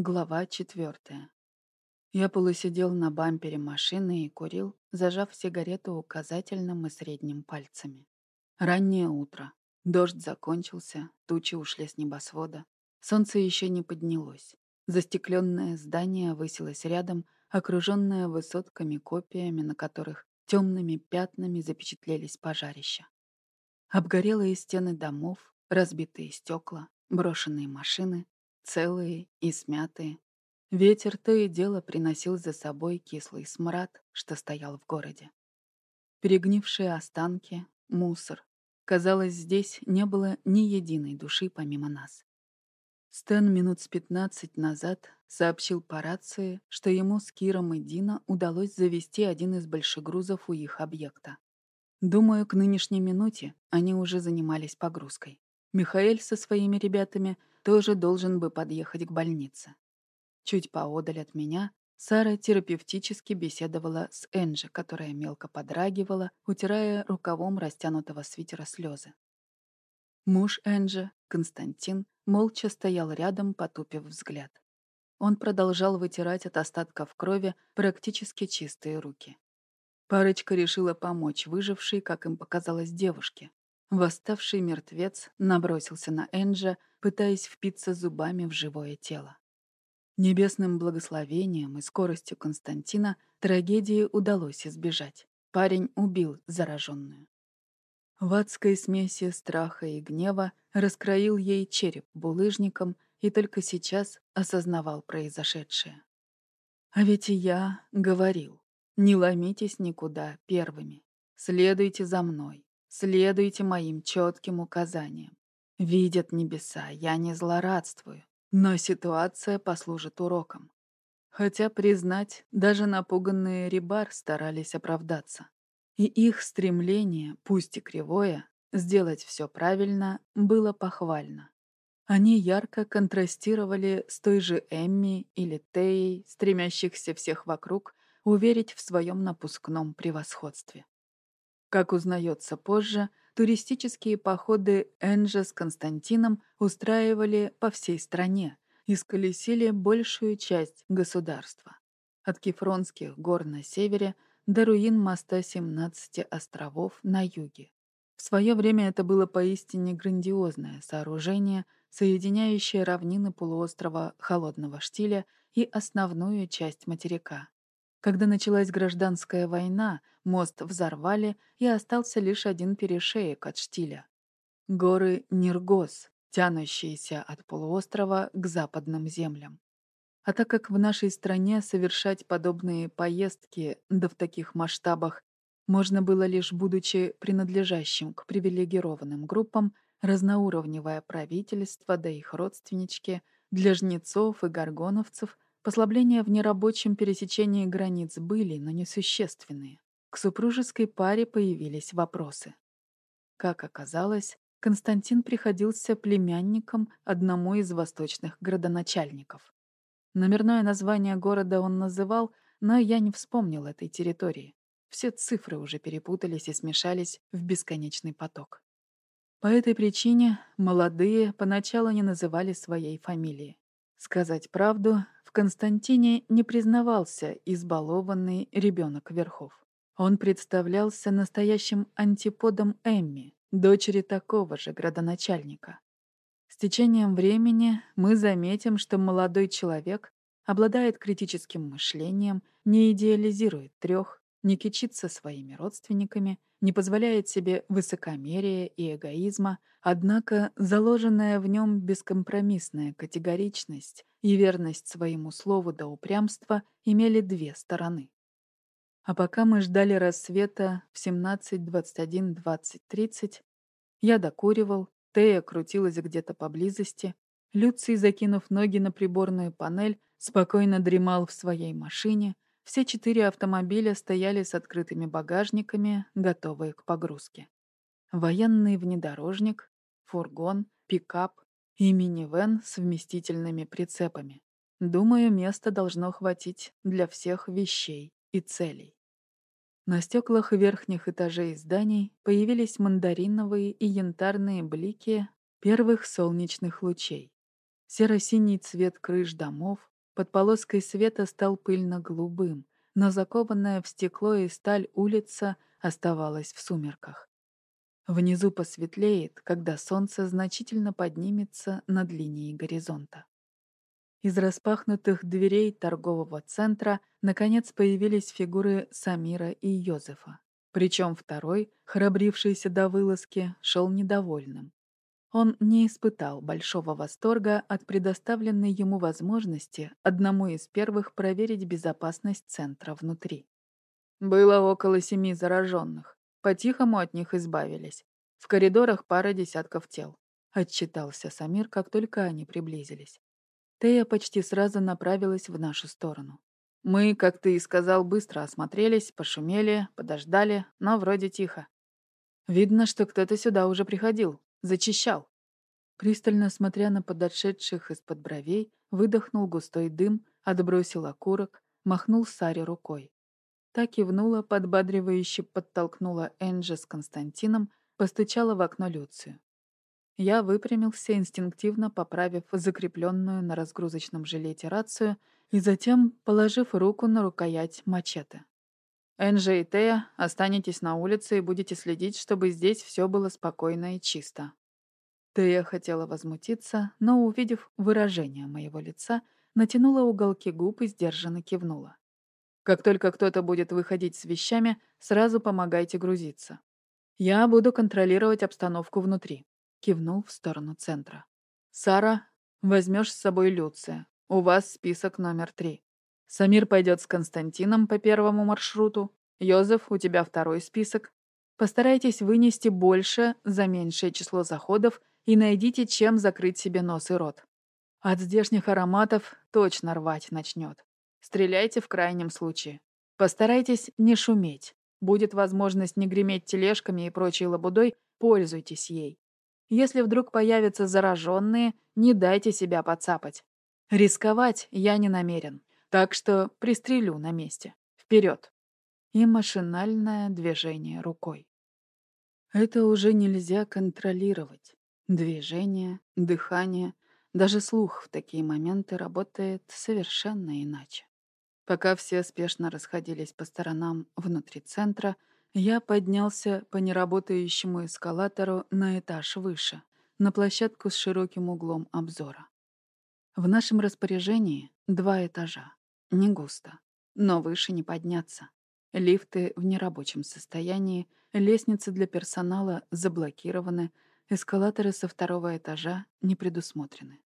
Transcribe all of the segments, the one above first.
Глава четвертая. Я полусидел на бампере машины и курил, зажав сигарету указательным и средним пальцами. Раннее утро. Дождь закончился, тучи ушли с небосвода. Солнце еще не поднялось. Застекленное здание высилось рядом, окруженное высотками-копиями, на которых темными пятнами запечатлелись пожарища. Обгорелые стены домов, разбитые стекла, брошенные машины, целые и смятые. Ветер то и дело приносил за собой кислый смрад, что стоял в городе. Перегнившие останки, мусор. Казалось, здесь не было ни единой души помимо нас. Стэн минут с пятнадцать назад сообщил по рации, что ему с Киром и Дина удалось завести один из большегрузов у их объекта. Думаю, к нынешней минуте они уже занимались погрузкой. Михаэль со своими ребятами тоже должен бы подъехать к больнице. Чуть поодаль от меня Сара терапевтически беседовала с Энджи, которая мелко подрагивала, утирая рукавом растянутого свитера слезы. Муж Энджи, Константин, молча стоял рядом, потупив взгляд. Он продолжал вытирать от остатков крови практически чистые руки. Парочка решила помочь выжившей, как им показалось, девушке. Восставший мертвец набросился на Энджа, пытаясь впиться зубами в живое тело. Небесным благословением и скоростью Константина трагедии удалось избежать. Парень убил зараженную. В адской смеси страха и гнева раскроил ей череп булыжником и только сейчас осознавал произошедшее. А ведь и я говорил, не ломитесь никуда первыми, следуйте за мной. Следуйте моим четким указаниям. Видят небеса, я не злорадствую, но ситуация послужит уроком. Хотя, признать, даже напуганные рибар старались оправдаться. И их стремление, пусть и кривое, сделать все правильно, было похвально. Они ярко контрастировали с той же Эмми или Теей, стремящихся всех вокруг уверить в своем напускном превосходстве. Как узнается позже, туристические походы Энджа с Константином устраивали по всей стране и сколесили большую часть государства. От Кефронских гор на севере до руин моста 17 островов на юге. В свое время это было поистине грандиозное сооружение, соединяющее равнины полуострова Холодного штиля и основную часть материка. Когда началась гражданская война, мост взорвали, и остался лишь один перешеек от штиля. Горы Ниргос, тянущиеся от полуострова к западным землям. А так как в нашей стране совершать подобные поездки, да в таких масштабах, можно было лишь будучи принадлежащим к привилегированным группам, разноуровневое правительство да их родственнички, для жнецов и горгоновцев – Послабления в нерабочем пересечении границ были, но несущественные. К супружеской паре появились вопросы. Как оказалось, Константин приходился племянником одному из восточных градоначальников. Номерное название города он называл, но я не вспомнил этой территории. Все цифры уже перепутались и смешались в бесконечный поток. По этой причине молодые поначалу не называли своей фамилии. Сказать правду, в Константине не признавался избалованный ребенок верхов. Он представлялся настоящим антиподом Эмми, дочери такого же градоначальника. С течением времени мы заметим, что молодой человек обладает критическим мышлением, не идеализирует трех, не кичится своими родственниками, не позволяет себе высокомерия и эгоизма, однако заложенная в нем бескомпромиссная категоричность и верность своему слову до упрямства имели две стороны. А пока мы ждали рассвета в 17, 21, 20, 30, я докуривал, Тея крутилась где-то поблизости, Люций, закинув ноги на приборную панель, спокойно дремал в своей машине, все четыре автомобиля стояли с открытыми багажниками, готовые к погрузке. Военный внедорожник, фургон, пикап и минивэн с вместительными прицепами. Думаю, места должно хватить для всех вещей и целей. На стеклах верхних этажей зданий появились мандариновые и янтарные блики первых солнечных лучей. Серо-синий цвет крыш домов под полоской света стал пыльно-голубым, но закованная в стекло и сталь улица оставалась в сумерках. Внизу посветлеет, когда солнце значительно поднимется над линией горизонта. Из распахнутых дверей торгового центра наконец появились фигуры Самира и Йозефа. Причем второй, храбрившийся до вылазки, шел недовольным. Он не испытал большого восторга от предоставленной ему возможности одному из первых проверить безопасность центра внутри. Было около семи зараженных. По-тихому от них избавились. В коридорах пара десятков тел. Отчитался Самир, как только они приблизились. Тея почти сразу направилась в нашу сторону. Мы, как ты и сказал, быстро осмотрелись, пошумели, подождали, но вроде тихо. Видно, что кто-то сюда уже приходил, зачищал. Пристально смотря на подошедших из-под бровей, выдохнул густой дым, отбросил окурок, махнул Саре рукой. Та кивнула, подбадривающе подтолкнула Энджи с Константином, постучала в окно Люцию. Я выпрямился, инстинктивно поправив закрепленную на разгрузочном жилете рацию и затем положив руку на рукоять мачете. «Энджи и Тея, останетесь на улице и будете следить, чтобы здесь все было спокойно и чисто». Тея хотела возмутиться, но, увидев выражение моего лица, натянула уголки губ и сдержанно кивнула. «Как только кто-то будет выходить с вещами, сразу помогайте грузиться. Я буду контролировать обстановку внутри. Кивнул в сторону центра. «Сара, возьмешь с собой Люция. У вас список номер три. Самир пойдет с Константином по первому маршруту. Йозеф, у тебя второй список. Постарайтесь вынести больше за меньшее число заходов и найдите, чем закрыть себе нос и рот. От здешних ароматов точно рвать начнет. Стреляйте в крайнем случае. Постарайтесь не шуметь. Будет возможность не греметь тележками и прочей лабудой, пользуйтесь ей. Если вдруг появятся зараженные, не дайте себя подцапать. Рисковать я не намерен, так что пристрелю на месте. Вперед! И машинальное движение рукой. Это уже нельзя контролировать. Движение, дыхание, даже слух в такие моменты работает совершенно иначе. Пока все спешно расходились по сторонам внутри центра, я поднялся по неработающему эскалатору на этаж выше, на площадку с широким углом обзора. В нашем распоряжении два этажа. Не густо, но выше не подняться. Лифты в нерабочем состоянии, лестницы для персонала заблокированы, эскалаторы со второго этажа не предусмотрены.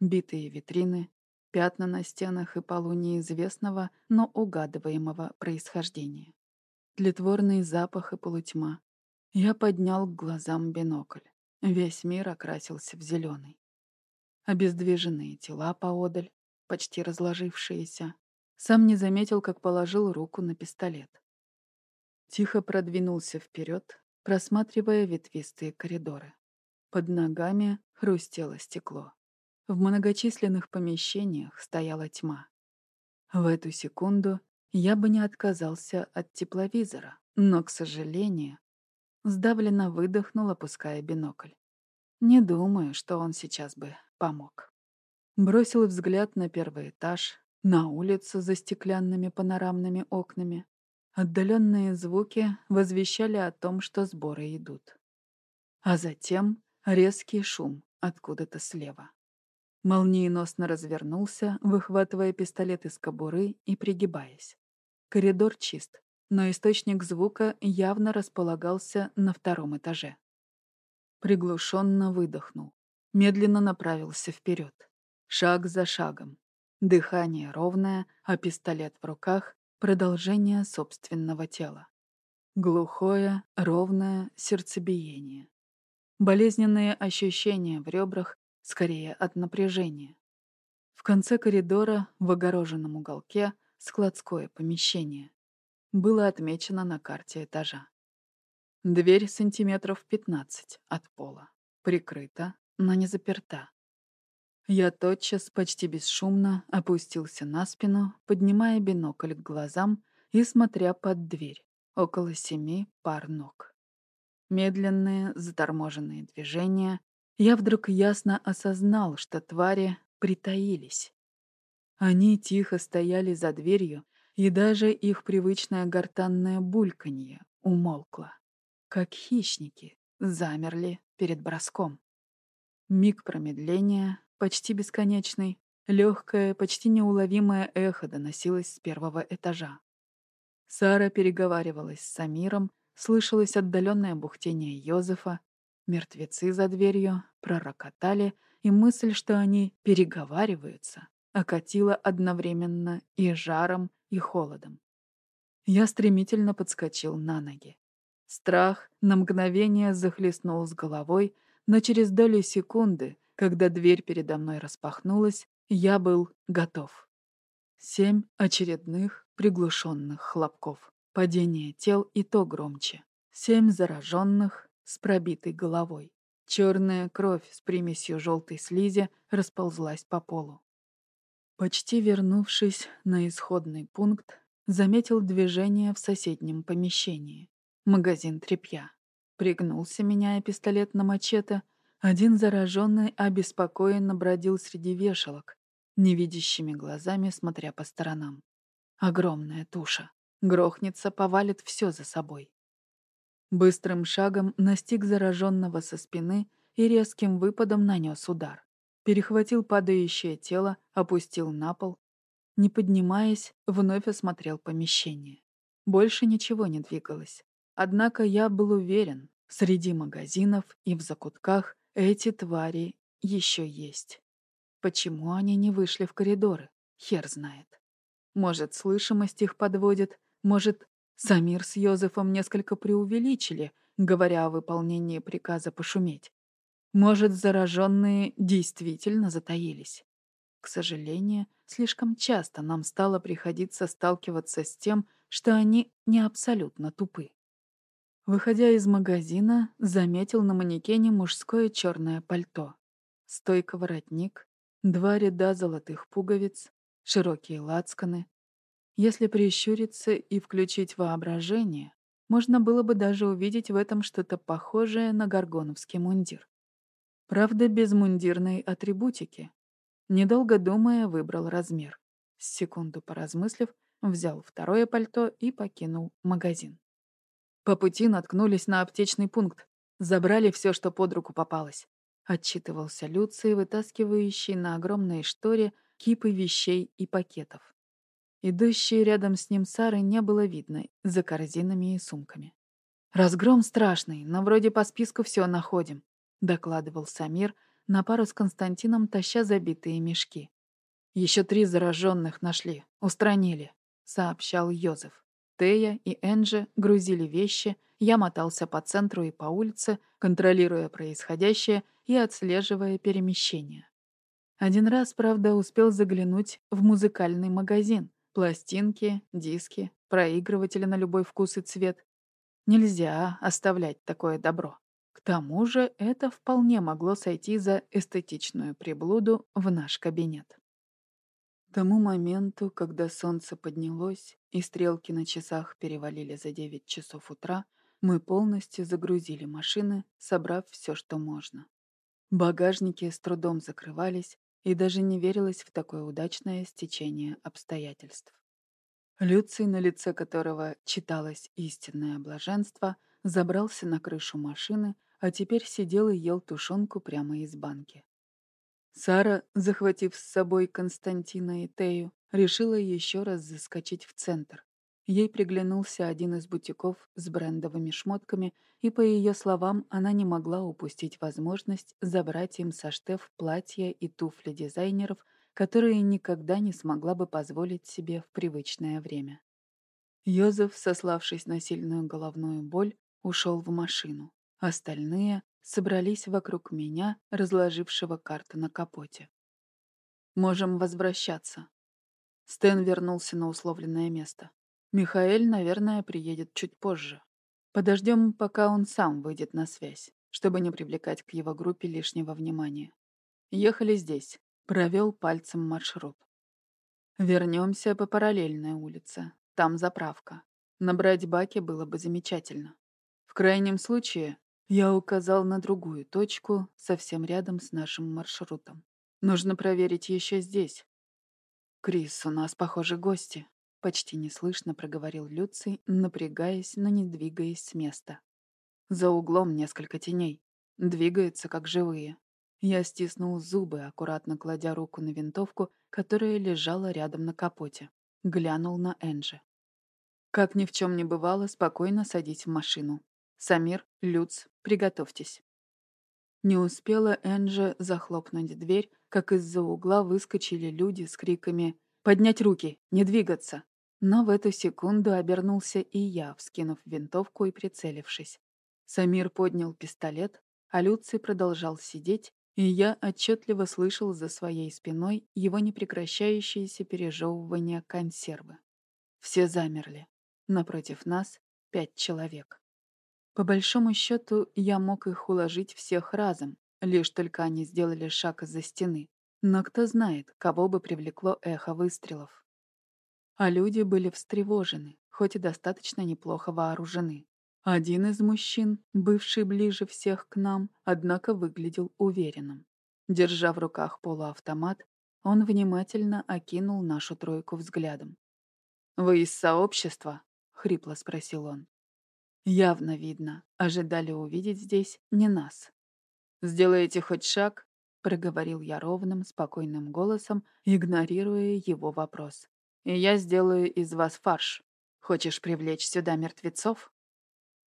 Битые витрины, пятна на стенах и полу неизвестного, но угадываемого происхождения тлетворный запах и полутьма. Я поднял к глазам бинокль. Весь мир окрасился в зеленый. Обездвиженные тела поодаль, почти разложившиеся. Сам не заметил, как положил руку на пистолет. Тихо продвинулся вперед, просматривая ветвистые коридоры. Под ногами хрустело стекло. В многочисленных помещениях стояла тьма. В эту секунду я бы не отказался от тепловизора, но, к сожалению, сдавленно выдохнул, опуская бинокль. Не думаю, что он сейчас бы помог. Бросил взгляд на первый этаж, на улицу за стеклянными панорамными окнами. Отдаленные звуки возвещали о том, что сборы идут. А затем резкий шум откуда-то слева. Молниеносно развернулся, выхватывая пистолет из кобуры и пригибаясь. Коридор чист, но источник звука явно располагался на втором этаже. Приглушенно выдохнул. Медленно направился вперед. Шаг за шагом. Дыхание ровное, а пистолет в руках — продолжение собственного тела. Глухое, ровное сердцебиение. Болезненные ощущения в ребрах, скорее от напряжения. В конце коридора, в огороженном уголке, складское помещение. Было отмечено на карте этажа. Дверь сантиметров 15 от пола. Прикрыта, но не заперта. Я тотчас почти бесшумно опустился на спину, поднимая бинокль к глазам и смотря под дверь, около семи пар ног. Медленные, заторможенные движения, я вдруг ясно осознал, что твари притаились. Они тихо стояли за дверью, и даже их привычное гортанное бульканье умолкло. Как хищники замерли перед броском. Миг промедления, почти бесконечный, легкое, почти неуловимое эхо доносилось с первого этажа. Сара переговаривалась с Самиром, слышалось отдаленное бухтение Йозефа, мертвецы за дверью пророкотали, и мысль, что они переговариваются, окатила одновременно и жаром, и холодом. Я стремительно подскочил на ноги. Страх на мгновение захлестнул с головой, но через доли секунды, когда дверь передо мной распахнулась, я был готов. Семь очередных приглушенных хлопков. Падение тел и то громче. Семь зараженных с пробитой головой. Черная кровь с примесью желтой слизи расползлась по полу. Почти вернувшись на исходный пункт, заметил движение в соседнем помещении. Магазин тряпья. Пригнулся, меняя пистолет на мачете. Один зараженный обеспокоенно бродил среди вешалок, невидящими глазами смотря по сторонам. Огромная туша. Грохнется, повалит все за собой. Быстрым шагом настиг зараженного со спины и резким выпадом нанес удар перехватил падающее тело, опустил на пол. Не поднимаясь, вновь осмотрел помещение. Больше ничего не двигалось. Однако я был уверен, среди магазинов и в закутках эти твари еще есть. Почему они не вышли в коридоры? Хер знает. Может, слышимость их подводит, может, Самир с Йозефом несколько преувеличили, говоря о выполнении приказа пошуметь. Может, зараженные действительно затаились. К сожалению, слишком часто нам стало приходиться сталкиваться с тем, что они не абсолютно тупы. Выходя из магазина, заметил на манекене мужское черное пальто. Стойка воротник, два ряда золотых пуговиц, широкие лацканы. Если прищуриться и включить воображение, можно было бы даже увидеть в этом что-то похожее на горгоновский мундир. Правда, без мундирной атрибутики. Недолго думая, выбрал размер. Секунду поразмыслив, взял второе пальто и покинул магазин. По пути наткнулись на аптечный пункт. Забрали все, что под руку попалось. Отчитывался Люций, вытаскивающий на огромной шторе кипы вещей и пакетов. Идущей рядом с ним Сары не было видно за корзинами и сумками. «Разгром страшный, но вроде по списку все находим докладывал Самир, на пару с Константином таща забитые мешки. Еще три зараженных нашли, устранили, сообщал Йозеф. Тея и Энджи грузили вещи, я мотался по центру и по улице, контролируя происходящее и отслеживая перемещение. Один раз, правда, успел заглянуть в музыкальный магазин. Пластинки, диски, проигрыватели на любой вкус и цвет. Нельзя оставлять такое добро. К тому же это вполне могло сойти за эстетичную приблуду в наш кабинет. Тому моменту, когда солнце поднялось и стрелки на часах перевалили за 9 часов утра, мы полностью загрузили машины, собрав все, что можно. Багажники с трудом закрывались, и даже не верилось в такое удачное стечение обстоятельств. Люций, на лице которого читалось истинное блаженство, забрался на крышу машины, а теперь сидел и ел тушенку прямо из банки. Сара, захватив с собой Константина и Тею, решила еще раз заскочить в центр. Ей приглянулся один из бутиков с брендовыми шмотками, и, по ее словам, она не могла упустить возможность забрать им со штеф платья и туфли дизайнеров, которые никогда не смогла бы позволить себе в привычное время. Йозеф, сославшись на сильную головную боль, ушел в машину. Остальные собрались вокруг меня, разложившего карты на капоте. «Можем возвращаться». Стэн вернулся на условленное место. Михаэль, наверное, приедет чуть позже. Подождем, пока он сам выйдет на связь, чтобы не привлекать к его группе лишнего внимания. Ехали здесь. Провел пальцем маршрут. Вернемся по параллельной улице. Там заправка. Набрать баки было бы замечательно. В крайнем случае, Я указал на другую точку, совсем рядом с нашим маршрутом. Нужно проверить еще здесь. Крис, у нас, похоже, гости. Почти неслышно проговорил Люций, напрягаясь, но не двигаясь с места. За углом несколько теней. Двигаются, как живые. Я стиснул зубы, аккуратно кладя руку на винтовку, которая лежала рядом на капоте. Глянул на Энджи. Как ни в чем не бывало, спокойно садись в машину. Самир, Люц, приготовьтесь. Не успела Энджи захлопнуть дверь, как из-за угла выскочили люди с криками «Поднять руки! Не двигаться!». Но в эту секунду обернулся и я, вскинув винтовку и прицелившись. Самир поднял пистолет, а Люций продолжал сидеть, и я отчетливо слышал за своей спиной его непрекращающееся пережевывание консервы. Все замерли. Напротив нас пять человек. По большому счету, я мог их уложить всех разом, лишь только они сделали шаг из-за стены. Но кто знает, кого бы привлекло эхо выстрелов. А люди были встревожены, хоть и достаточно неплохо вооружены. Один из мужчин, бывший ближе всех к нам, однако выглядел уверенным. Держа в руках полуавтомат, он внимательно окинул нашу тройку взглядом. «Вы из сообщества?» — хрипло спросил он. Явно видно, ожидали увидеть здесь не нас. «Сделаете хоть шаг?» — проговорил я ровным, спокойным голосом, игнорируя его вопрос. «И я сделаю из вас фарш. Хочешь привлечь сюда мертвецов?»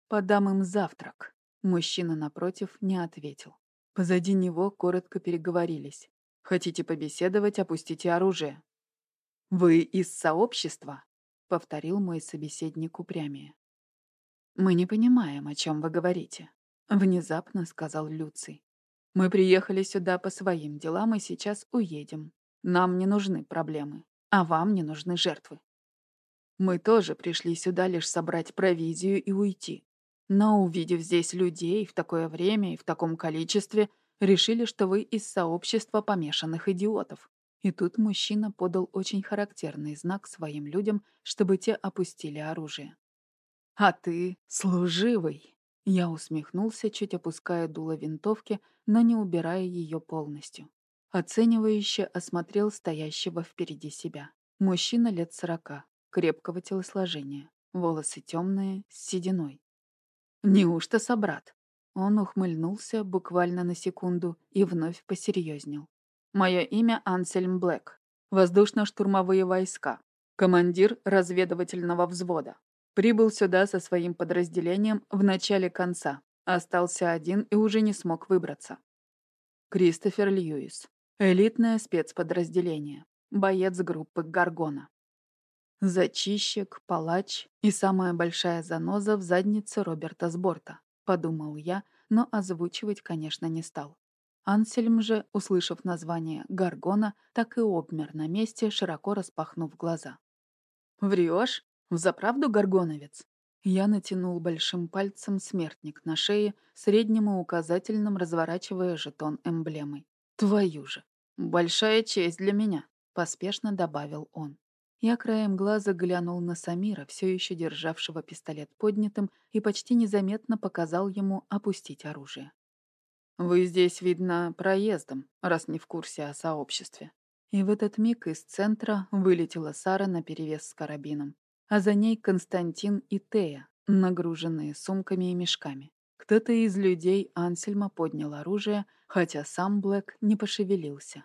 «Подам им завтрак». Мужчина напротив не ответил. Позади него коротко переговорились. «Хотите побеседовать, опустите оружие». «Вы из сообщества?» — повторил мой собеседник упрямее. «Мы не понимаем, о чем вы говорите», — внезапно сказал Люций. «Мы приехали сюда по своим делам и сейчас уедем. Нам не нужны проблемы, а вам не нужны жертвы. Мы тоже пришли сюда лишь собрать провизию и уйти. Но, увидев здесь людей в такое время и в таком количестве, решили, что вы из сообщества помешанных идиотов. И тут мужчина подал очень характерный знак своим людям, чтобы те опустили оружие. «А ты служивый!» Я усмехнулся, чуть опуская дуло винтовки, но не убирая ее полностью. Оценивающе осмотрел стоящего впереди себя. Мужчина лет сорока, крепкого телосложения, волосы темные, с сединой. «Неужто собрат?» Он ухмыльнулся буквально на секунду и вновь посерьезнел. «Мое имя Ансельм Блэк. Воздушно-штурмовые войска. Командир разведывательного взвода. Прибыл сюда со своим подразделением в начале конца. Остался один и уже не смог выбраться. Кристофер Льюис. Элитное спецподразделение. Боец группы Гаргона. Зачищик, палач и самая большая заноза в заднице Роберта Сборта, подумал я, но озвучивать, конечно, не стал. Ансельм же, услышав название Гаргона, так и обмер на месте, широко распахнув глаза. «Врешь? Взаправду Гаргоновец?» Я натянул большим пальцем смертник на шее, средним и указательным разворачивая жетон эмблемой. «Твою же! Большая честь для меня!» — поспешно добавил он. Я краем глаза глянул на Самира, все еще державшего пистолет поднятым, и почти незаметно показал ему опустить оружие. «Вы здесь, видно, проездом, раз не в курсе о сообществе». И в этот миг из центра вылетела Сара наперевес с карабином, а за ней Константин и Тея, нагруженные сумками и мешками. Кто-то из людей Ансельма поднял оружие, хотя сам Блэк не пошевелился.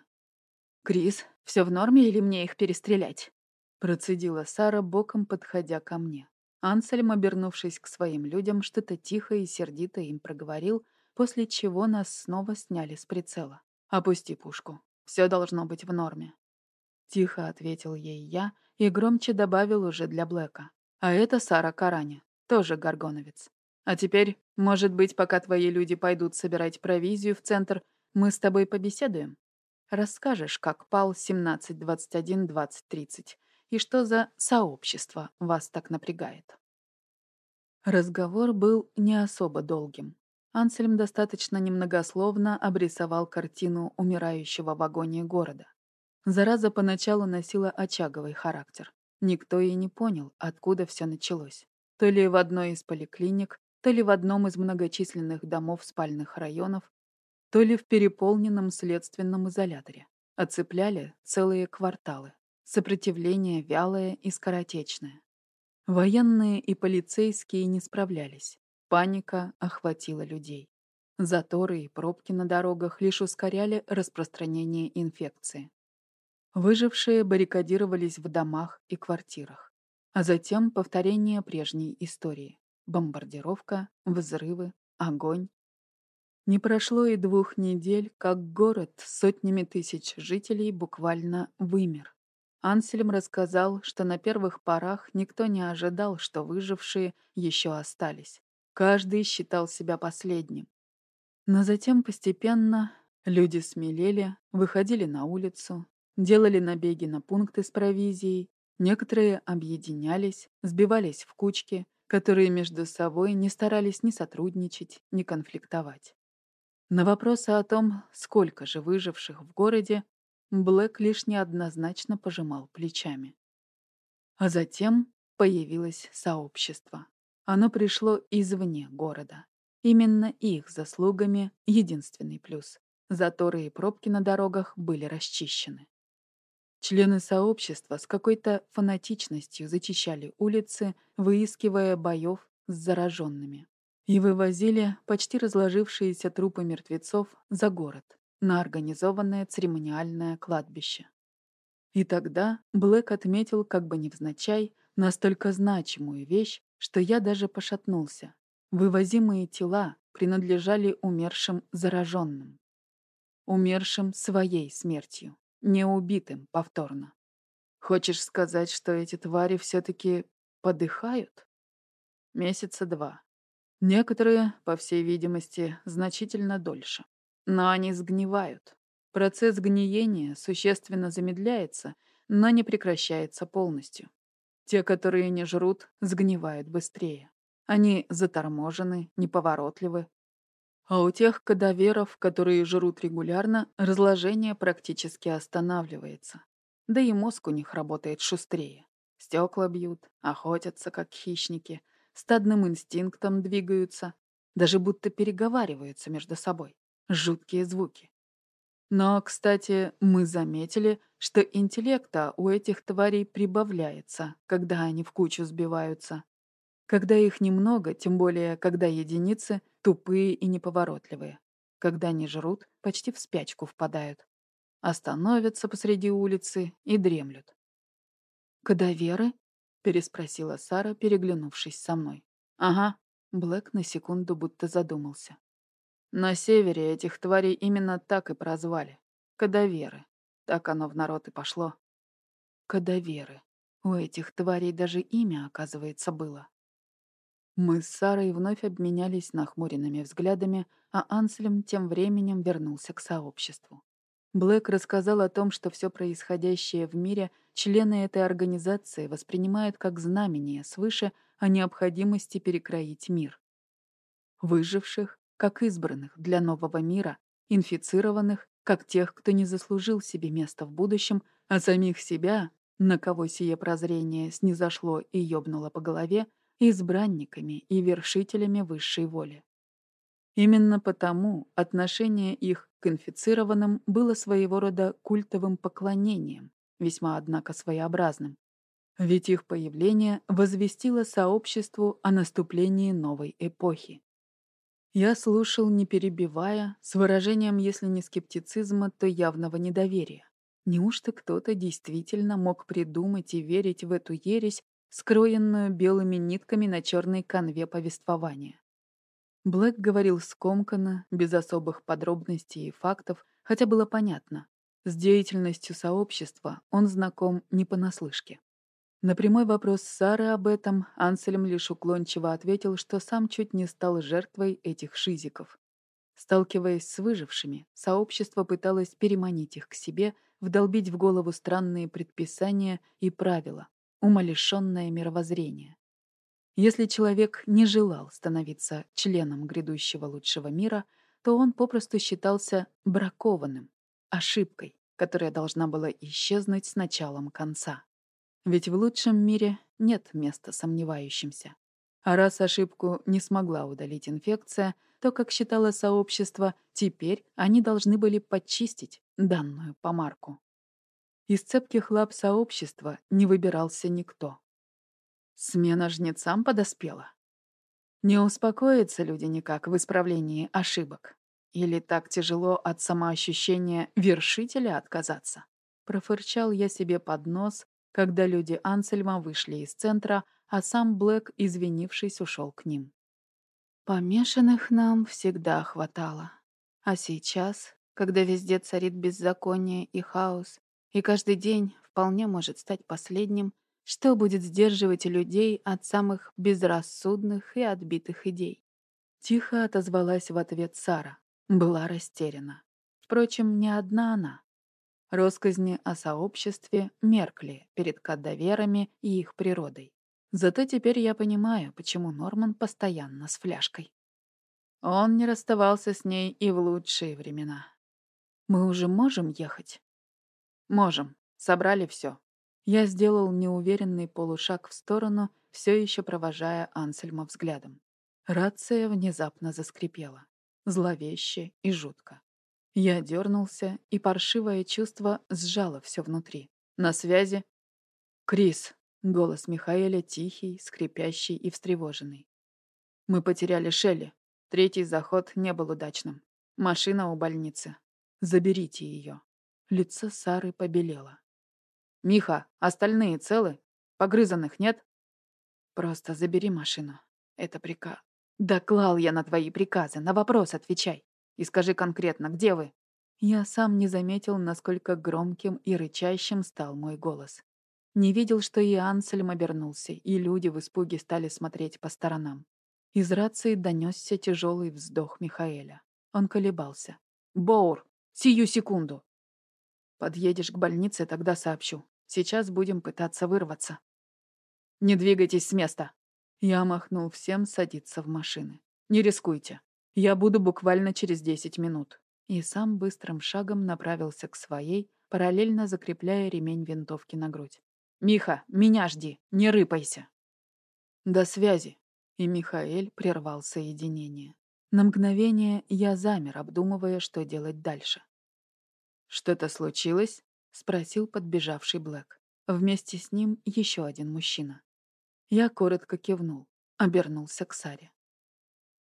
«Крис, все в норме или мне их перестрелять?» Процедила Сара, боком подходя ко мне. Ансельм, обернувшись к своим людям, что-то тихо и сердито им проговорил, после чего нас снова сняли с прицела. «Опусти пушку. Все должно быть в норме». Тихо ответил ей я и громче добавил уже для Блэка. «А это Сара Карани, тоже горгоновец. А теперь, может быть, пока твои люди пойдут собирать провизию в центр, мы с тобой побеседуем? Расскажешь, как пал 17-21-20-30 и что за сообщество вас так напрягает. Разговор был не особо долгим. Ансельм достаточно немногословно обрисовал картину умирающего в агонии города. Зараза поначалу носила очаговый характер. Никто и не понял, откуда все началось. То ли в одной из поликлиник, то ли в одном из многочисленных домов спальных районов, то ли в переполненном следственном изоляторе. Оцепляли целые кварталы. Сопротивление вялое и скоротечное. Военные и полицейские не справлялись. Паника охватила людей. Заторы и пробки на дорогах лишь ускоряли распространение инфекции. Выжившие баррикадировались в домах и квартирах. А затем повторение прежней истории. Бомбардировка, взрывы, огонь. Не прошло и двух недель, как город с сотнями тысяч жителей буквально вымер. Ансельм рассказал, что на первых порах никто не ожидал, что выжившие еще остались. Каждый считал себя последним. Но затем постепенно люди смелели, выходили на улицу, делали набеги на пункты с провизией, некоторые объединялись, сбивались в кучки, которые между собой не старались ни сотрудничать, ни конфликтовать. На вопросы о том, сколько же выживших в городе, Блэк лишь неоднозначно пожимал плечами. А затем появилось сообщество. Оно пришло извне города. Именно их заслугами единственный плюс. Заторы и пробки на дорогах были расчищены. Члены сообщества с какой-то фанатичностью зачищали улицы, выискивая боев с зараженными. И вывозили почти разложившиеся трупы мертвецов за город, на организованное церемониальное кладбище. И тогда Блэк отметил, как бы невзначай, настолько значимую вещь, что я даже пошатнулся. Вывозимые тела принадлежали умершим зараженным. Умершим своей смертью не убитым повторно. Хочешь сказать, что эти твари все-таки подыхают? Месяца два. Некоторые, по всей видимости, значительно дольше. Но они сгнивают. Процесс гниения существенно замедляется, но не прекращается полностью. Те, которые не жрут, сгнивают быстрее. Они заторможены, неповоротливы, а у тех кадаверов, которые жрут регулярно, разложение практически останавливается. Да и мозг у них работает шустрее. Стекла бьют, охотятся, как хищники, стадным инстинктом двигаются, даже будто переговариваются между собой. Жуткие звуки. Но, кстати, мы заметили, что интеллекта у этих тварей прибавляется, когда они в кучу сбиваются. Когда их немного, тем более, когда единицы, тупые и неповоротливые. Когда не жрут, почти в спячку впадают. Остановятся посреди улицы и дремлют. «Кадаверы?» — переспросила Сара, переглянувшись со мной. «Ага». Блэк на секунду будто задумался. На севере этих тварей именно так и прозвали. Кадаверы. Так оно в народ и пошло. Кадаверы. У этих тварей даже имя, оказывается, было. Мы с Сарой вновь обменялись нахмуренными взглядами, а Анселем тем временем вернулся к сообществу. Блэк рассказал о том, что все происходящее в мире члены этой организации воспринимают как знамение свыше о необходимости перекроить мир. Выживших, как избранных для нового мира, инфицированных, как тех, кто не заслужил себе места в будущем, а самих себя, на кого сие прозрение снизошло и ёбнуло по голове, избранниками и вершителями высшей воли. Именно потому отношение их к инфицированным было своего рода культовым поклонением, весьма, однако, своеобразным. Ведь их появление возвестило сообществу о наступлении новой эпохи. Я слушал, не перебивая, с выражением, если не скептицизма, то явного недоверия. Неужто кто-то действительно мог придумать и верить в эту ересь, скроенную белыми нитками на черной конве повествования. Блэк говорил скомканно, без особых подробностей и фактов, хотя было понятно. С деятельностью сообщества он знаком не понаслышке. На прямой вопрос Сары об этом Ансельм лишь уклончиво ответил, что сам чуть не стал жертвой этих шизиков. Сталкиваясь с выжившими, сообщество пыталось переманить их к себе, вдолбить в голову странные предписания и правила, умалишенное мировоззрение. Если человек не желал становиться членом грядущего лучшего мира, то он попросту считался бракованным, ошибкой, которая должна была исчезнуть с началом конца. Ведь в лучшем мире нет места сомневающимся. А раз ошибку не смогла удалить инфекция, то, как считало сообщество, теперь они должны были подчистить данную помарку. Из цепких лап сообщества не выбирался никто. Смена жнецам подоспела. Не успокоятся люди никак в исправлении ошибок. Или так тяжело от самоощущения вершителя отказаться? Профырчал я себе под нос, когда люди Ансельма вышли из центра, а сам Блэк, извинившись, ушел к ним. Помешанных нам всегда хватало. А сейчас, когда везде царит беззаконие и хаос, и каждый день вполне может стать последним, что будет сдерживать людей от самых безрассудных и отбитых идей? Тихо отозвалась в ответ Сара. Была растеряна. Впрочем, не одна она. Росказни о сообществе меркли перед кадаверами и их природой. Зато теперь я понимаю, почему Норман постоянно с фляжкой. Он не расставался с ней и в лучшие времена. Мы уже можем ехать? Можем. Собрали все. Я сделал неуверенный полушаг в сторону, все еще провожая Ансельма взглядом. Рация внезапно заскрипела. Зловеще и жутко. Я дернулся, и паршивое чувство сжало все внутри. На связи. «Крис!» — голос Михаэля тихий, скрипящий и встревоженный. «Мы потеряли Шелли. Третий заход не был удачным. Машина у больницы. Заберите ее». Лицо Сары побелело. «Миха, остальные целы? Погрызанных нет?» «Просто забери машину. Это приказ». «Да клал я на твои приказы. На вопрос отвечай. И скажи конкретно, где вы?» Я сам не заметил, насколько громким и рычащим стал мой голос. Не видел, что и Ансельм обернулся, и люди в испуге стали смотреть по сторонам. Из рации донесся тяжелый вздох Михаэля. Он колебался. «Боур, сию секунду!» «Подъедешь к больнице, тогда сообщу. Сейчас будем пытаться вырваться. Не двигайтесь с места. Я махнул всем садиться в машины. Не рискуйте. Я буду буквально через 10 минут. И сам быстрым шагом направился к своей, параллельно закрепляя ремень винтовки на грудь. «Миха, меня жди, не рыпайся!» «До связи!» И Михаэль прервал соединение. На мгновение я замер, обдумывая, что делать дальше. «Что-то случилось?» — спросил подбежавший Блэк. Вместе с ним еще один мужчина. Я коротко кивнул, обернулся к Саре.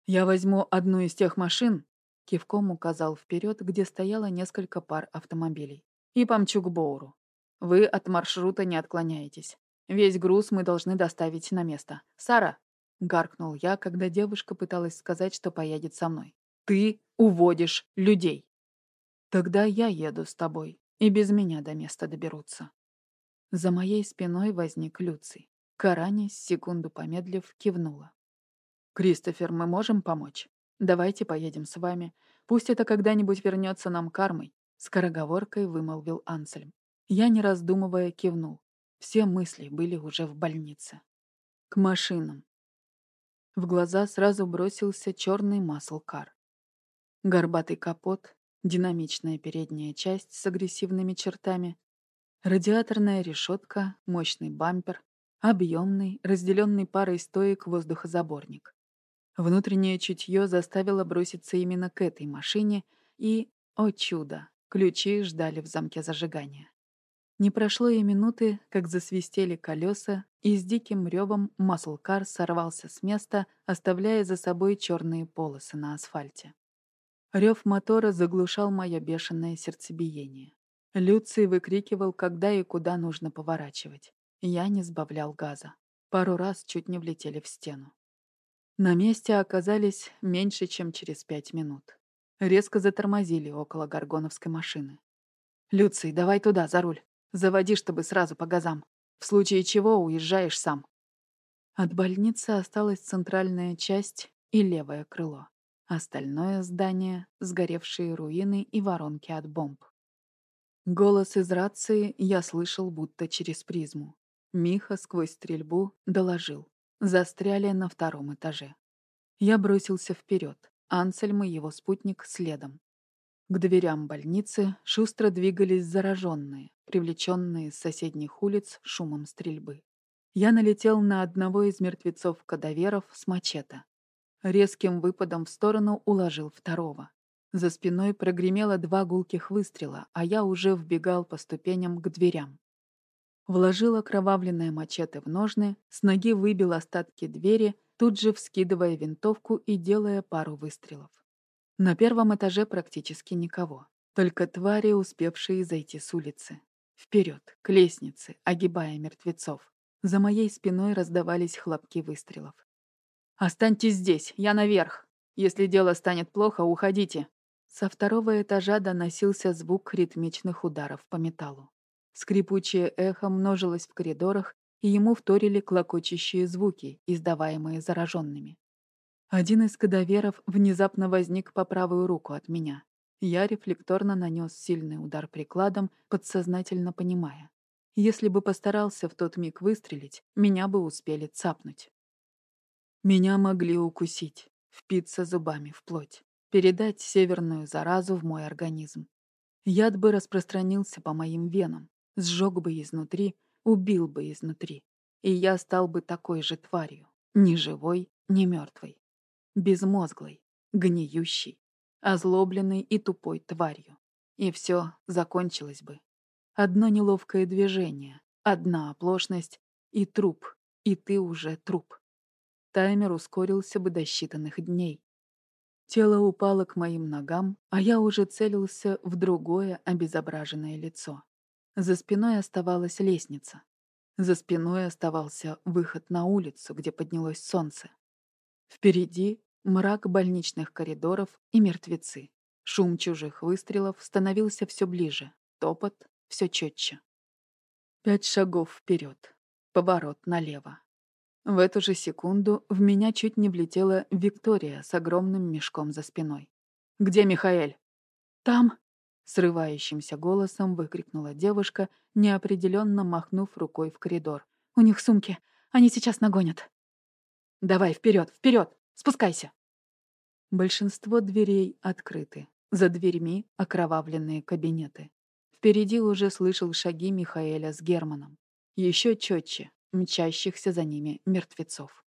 «Я возьму одну из тех машин», — кивком указал вперед, где стояло несколько пар автомобилей, «и помчу к Боуру. Вы от маршрута не отклоняетесь. Весь груз мы должны доставить на место. Сара!» — гаркнул я, когда девушка пыталась сказать, что поедет со мной. «Ты уводишь людей!» «Тогда я еду с тобой», и без меня до места доберутся. За моей спиной возник Люций. Карани, секунду помедлив, кивнула. «Кристофер, мы можем помочь? Давайте поедем с вами. Пусть это когда-нибудь вернется нам кармой», — скороговоркой вымолвил Ансельм. Я, не раздумывая, кивнул. Все мысли были уже в больнице. К машинам. В глаза сразу бросился черный масл-кар. Горбатый капот, динамичная передняя часть с агрессивными чертами, радиаторная решетка, мощный бампер, объемный, разделенный парой стоек воздухозаборник. Внутреннее чутье заставило броситься именно к этой машине, и, о чудо, ключи ждали в замке зажигания. Не прошло и минуты, как засвистели колеса, и с диким ревом маслкар сорвался с места, оставляя за собой черные полосы на асфальте. Рев мотора заглушал мое бешеное сердцебиение. Люций выкрикивал, когда и куда нужно поворачивать. Я не сбавлял газа. Пару раз чуть не влетели в стену. На месте оказались меньше, чем через пять минут. Резко затормозили около горгоновской машины. «Люций, давай туда, за руль. Заводи, чтобы сразу по газам. В случае чего уезжаешь сам». От больницы осталась центральная часть и левое крыло. Остальное здание — сгоревшие руины и воронки от бомб. Голос из рации я слышал будто через призму. Миха сквозь стрельбу доложил. Застряли на втором этаже. Я бросился вперед. Ансельм и его спутник следом. К дверям больницы шустро двигались зараженные, привлеченные с соседних улиц шумом стрельбы. Я налетел на одного из мертвецов-кадаверов с мачете. Резким выпадом в сторону уложил второго. За спиной прогремело два гулких выстрела, а я уже вбегал по ступеням к дверям. Вложил окровавленное мачете в ножны, с ноги выбил остатки двери, тут же вскидывая винтовку и делая пару выстрелов. На первом этаже практически никого. Только твари, успевшие зайти с улицы. Вперед, к лестнице, огибая мертвецов. За моей спиной раздавались хлопки выстрелов. «Останьтесь здесь, я наверх. Если дело станет плохо, уходите». Со второго этажа доносился звук ритмичных ударов по металлу. Скрипучее эхо множилось в коридорах, и ему вторили клокочущие звуки, издаваемые зараженными. Один из кадаверов внезапно возник по правую руку от меня. Я рефлекторно нанес сильный удар прикладом, подсознательно понимая. Если бы постарался в тот миг выстрелить, меня бы успели цапнуть. Меня могли укусить, впиться зубами в плоть, передать северную заразу в мой организм. Яд бы распространился по моим венам, сжег бы изнутри, убил бы изнутри. И я стал бы такой же тварью, ни живой, ни мертвой. Безмозглой, гниющей, озлобленной и тупой тварью. И все закончилось бы. Одно неловкое движение, одна оплошность и труп, и ты уже труп. Таймер ускорился бы до считанных дней. Тело упало к моим ногам, а я уже целился в другое обезображенное лицо. За спиной оставалась лестница. За спиной оставался выход на улицу, где поднялось солнце. Впереди мрак больничных коридоров и мертвецы. Шум чужих выстрелов становился все ближе, топот все четче. Пять шагов вперед, поворот налево. В эту же секунду в меня чуть не влетела Виктория с огромным мешком за спиной. «Где Михаэль?» «Там», Срывающимся голосом выкрикнула девушка, неопределенно махнув рукой в коридор. «У них сумки. Они сейчас нагонят». «Давай, вперед, вперед! Спускайся!» Большинство дверей открыты. За дверьми окровавленные кабинеты. Впереди уже слышал шаги Михаэля с Германом. Еще четче, мчащихся за ними мертвецов.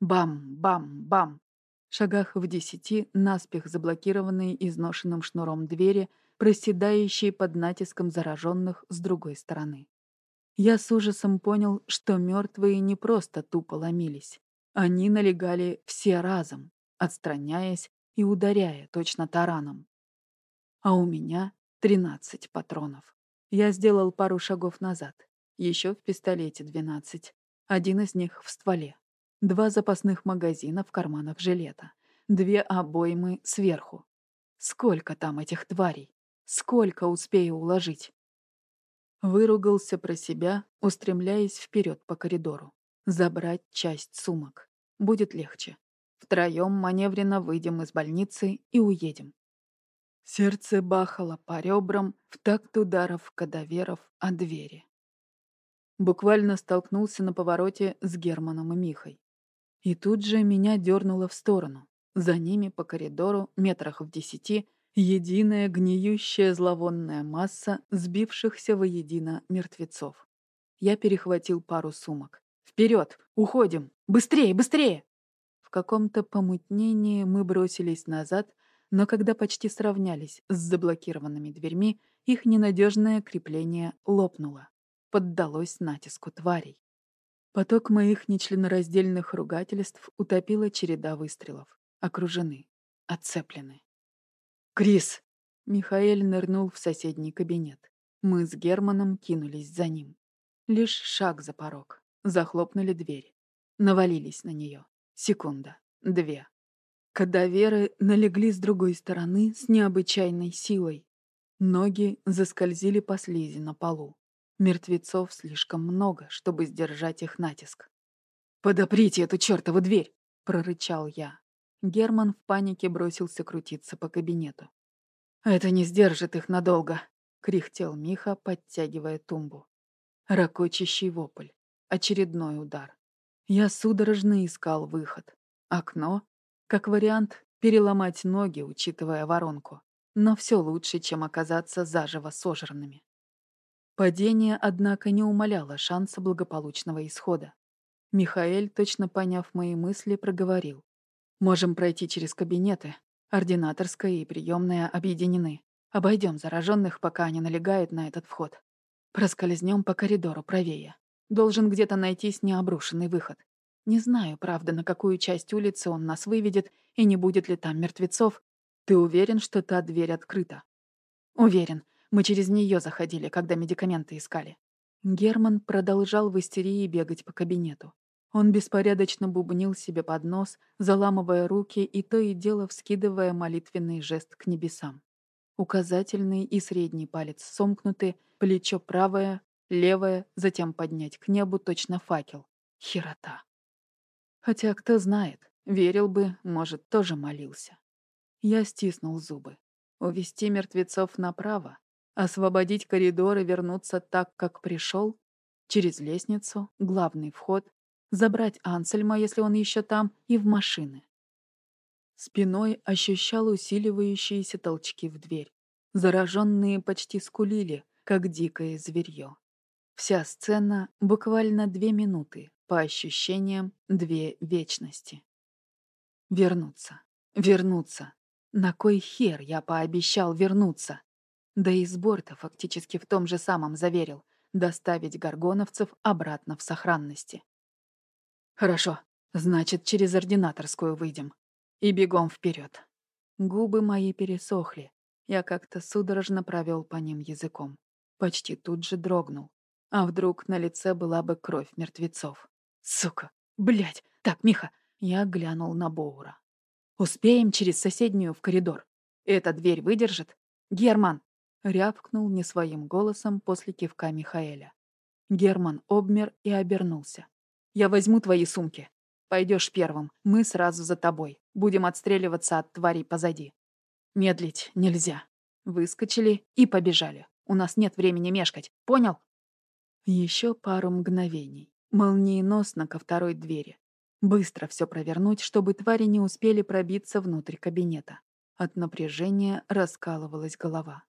Бам, бам, бам. В шагах в десяти, наспех заблокированные изношенным шнуром двери, проседающие под натиском зараженных с другой стороны. Я с ужасом понял, что мертвые не просто тупо ломились. Они налегали все разом, отстраняясь и ударяя точно тараном. А у меня 13 патронов. Я сделал пару шагов назад. Еще в пистолете 12. Один из них в стволе. Два запасных магазина в карманах жилета. Две обоймы сверху. Сколько там этих тварей? Сколько успею уложить? Выругался про себя, устремляясь вперед по коридору. Забрать часть сумок. Будет легче. Втроем маневренно выйдем из больницы и уедем. Сердце бахало по ребрам в такт ударов кадаверов о двери. Буквально столкнулся на повороте с Германом и Михой. И тут же меня дернуло в сторону. За ними по коридору, метрах в десяти, Единая гниющая зловонная масса сбившихся воедино мертвецов. Я перехватил пару сумок. «Вперед! Уходим! Быстрее, быстрее!» В каком-то помутнении мы бросились назад, но когда почти сравнялись с заблокированными дверьми, их ненадежное крепление лопнуло. Поддалось натиску тварей. Поток моих нечленораздельных ругательств утопила череда выстрелов. Окружены. Отцеплены. «Крис!» Михаэль нырнул в соседний кабинет. Мы с Германом кинулись за ним. Лишь шаг за порог. Захлопнули дверь. Навалились на нее. Секунда. Две. Кадаверы налегли с другой стороны с необычайной силой. Ноги заскользили по слизи на полу. Мертвецов слишком много, чтобы сдержать их натиск. «Подоприте эту чертову дверь!» — прорычал я. Герман в панике бросился крутиться по кабинету. «Это не сдержит их надолго», — кряхтел Миха, подтягивая тумбу. Рокочащий вопль. Очередной удар. Я судорожно искал выход. Окно. Как вариант, переломать ноги, учитывая воронку. Но все лучше, чем оказаться заживо сожранными. Падение, однако, не умаляло шанса благополучного исхода. Михаэль, точно поняв мои мысли, проговорил. «Можем пройти через кабинеты. Ординаторская и приемная объединены. Обойдем зараженных, пока они налегают на этот вход. Проскользнем по коридору правее. Должен где-то найтись необрушенный выход. Не знаю, правда, на какую часть улицы он нас выведет и не будет ли там мертвецов. Ты уверен, что та дверь открыта? Уверен. Мы через нее заходили, когда медикаменты искали. Герман продолжал в истерии бегать по кабинету. Он беспорядочно бубнил себе под нос, заламывая руки и то и дело вскидывая молитвенный жест к небесам. Указательный и средний палец сомкнуты, плечо правое, левое, затем поднять к небу точно факел. Херота. Хотя кто знает, верил бы, может, тоже молился. Я стиснул зубы. Увести мертвецов направо, освободить коридор и вернуться так, как пришел, через лестницу, главный вход, забрать Ансельма, если он еще там, и в машины. Спиной ощущал усиливающиеся толчки в дверь. Зараженные почти скулили, как дикое зверье. Вся сцена буквально две минуты, по ощущениям, две вечности. Вернуться. Вернуться. На кой хер я пообещал вернуться? Да и Сборта фактически в том же самом заверил доставить горгоновцев обратно в сохранности. Хорошо, значит, через ординаторскую выйдем. И бегом вперед. Губы мои пересохли. Я как-то судорожно провел по ним языком. Почти тут же дрогнул. А вдруг на лице была бы кровь мертвецов? Сука! Блять! Так, Миха! Я глянул на Боура. Успеем через соседнюю в коридор. Эта дверь выдержит? Герман! Рявкнул не своим голосом после кивка Михаэля. Герман обмер и обернулся. «Я возьму твои сумки. Пойдешь первым, мы сразу за тобой. Будем отстреливаться от тварей позади. Медлить нельзя. Выскочили и побежали. У нас нет времени мешкать. Понял?» Еще пару мгновений. Молниеносно ко второй двери. Быстро все провернуть, чтобы твари не успели пробиться внутрь кабинета. От напряжения раскалывалась голова.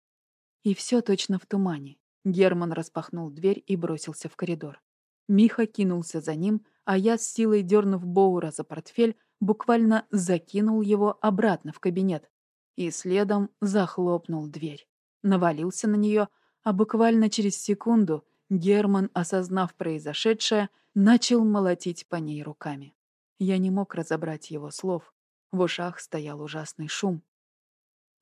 И все точно в тумане. Герман распахнул дверь и бросился в коридор. Миха кинулся за ним, а я, с силой дернув Боура за портфель, буквально закинул его обратно в кабинет и следом захлопнул дверь. Навалился на нее, а буквально через секунду Герман, осознав произошедшее, начал молотить по ней руками. Я не мог разобрать его слов. В ушах стоял ужасный шум.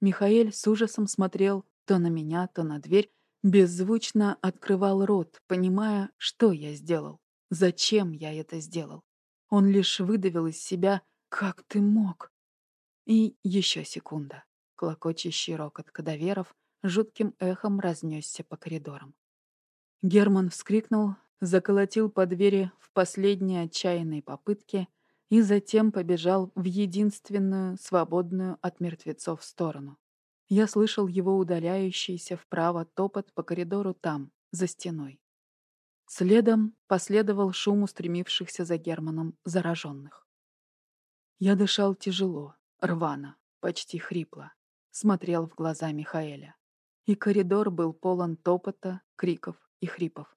Михаэль с ужасом смотрел то на меня, то на дверь, беззвучно открывал рот, понимая, что я сделал, зачем я это сделал. Он лишь выдавил из себя «Как ты мог?» И еще секунда. Клокочущий рокот кадаверов жутким эхом разнесся по коридорам. Герман вскрикнул, заколотил по двери в последней отчаянной попытке и затем побежал в единственную, свободную от мертвецов сторону. Я слышал его удаляющийся вправо топот по коридору там, за стеной. Следом последовал шум устремившихся за Германом зараженных. Я дышал тяжело, рвано, почти хрипло, смотрел в глаза Михаэля. И коридор был полон топота, криков и хрипов.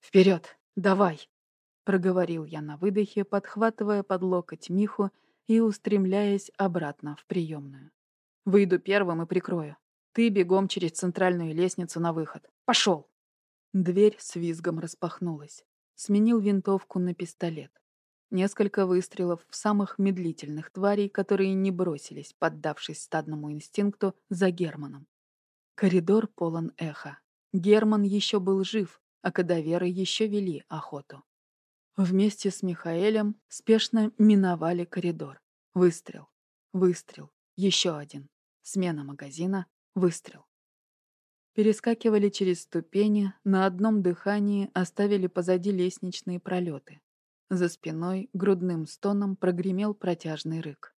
«Вперед! Давай!» — проговорил я на выдохе, подхватывая под локоть Миху и устремляясь обратно в приемную. «Выйду первым и прикрою. Ты бегом через центральную лестницу на выход. Пошел!» Дверь с визгом распахнулась. Сменил винтовку на пистолет. Несколько выстрелов в самых медлительных тварей, которые не бросились, поддавшись стадному инстинкту, за Германом. Коридор полон эха. Герман еще был жив, а кадаверы еще вели охоту. Вместе с Михаэлем спешно миновали коридор. Выстрел. Выстрел. Еще один. Смена магазина. Выстрел. Перескакивали через ступени, на одном дыхании оставили позади лестничные пролеты. За спиной грудным стоном прогремел протяжный рык.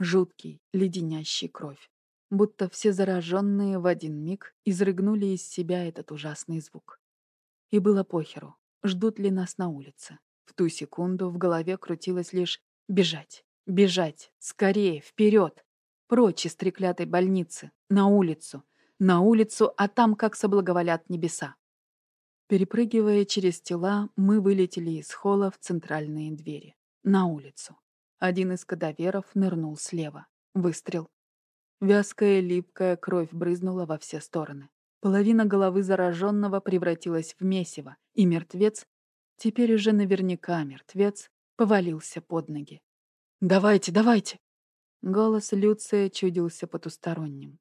Жуткий, леденящий кровь будто все зараженные в один миг изрыгнули из себя этот ужасный звук. И было похеру, ждут ли нас на улице. В ту секунду в голове крутилось лишь «бежать, бежать, скорее, вперед, прочь из треклятой больницы, на улицу, На улицу, а там как соблаговолят небеса. Перепрыгивая через тела, мы вылетели из холла в центральные двери. На улицу. Один из кадаверов нырнул слева. Выстрел. Вязкая, липкая кровь брызнула во все стороны. Половина головы зараженного превратилась в месиво, и мертвец, теперь уже наверняка мертвец, повалился под ноги. «Давайте, давайте!» Голос Люция чудился потусторонним.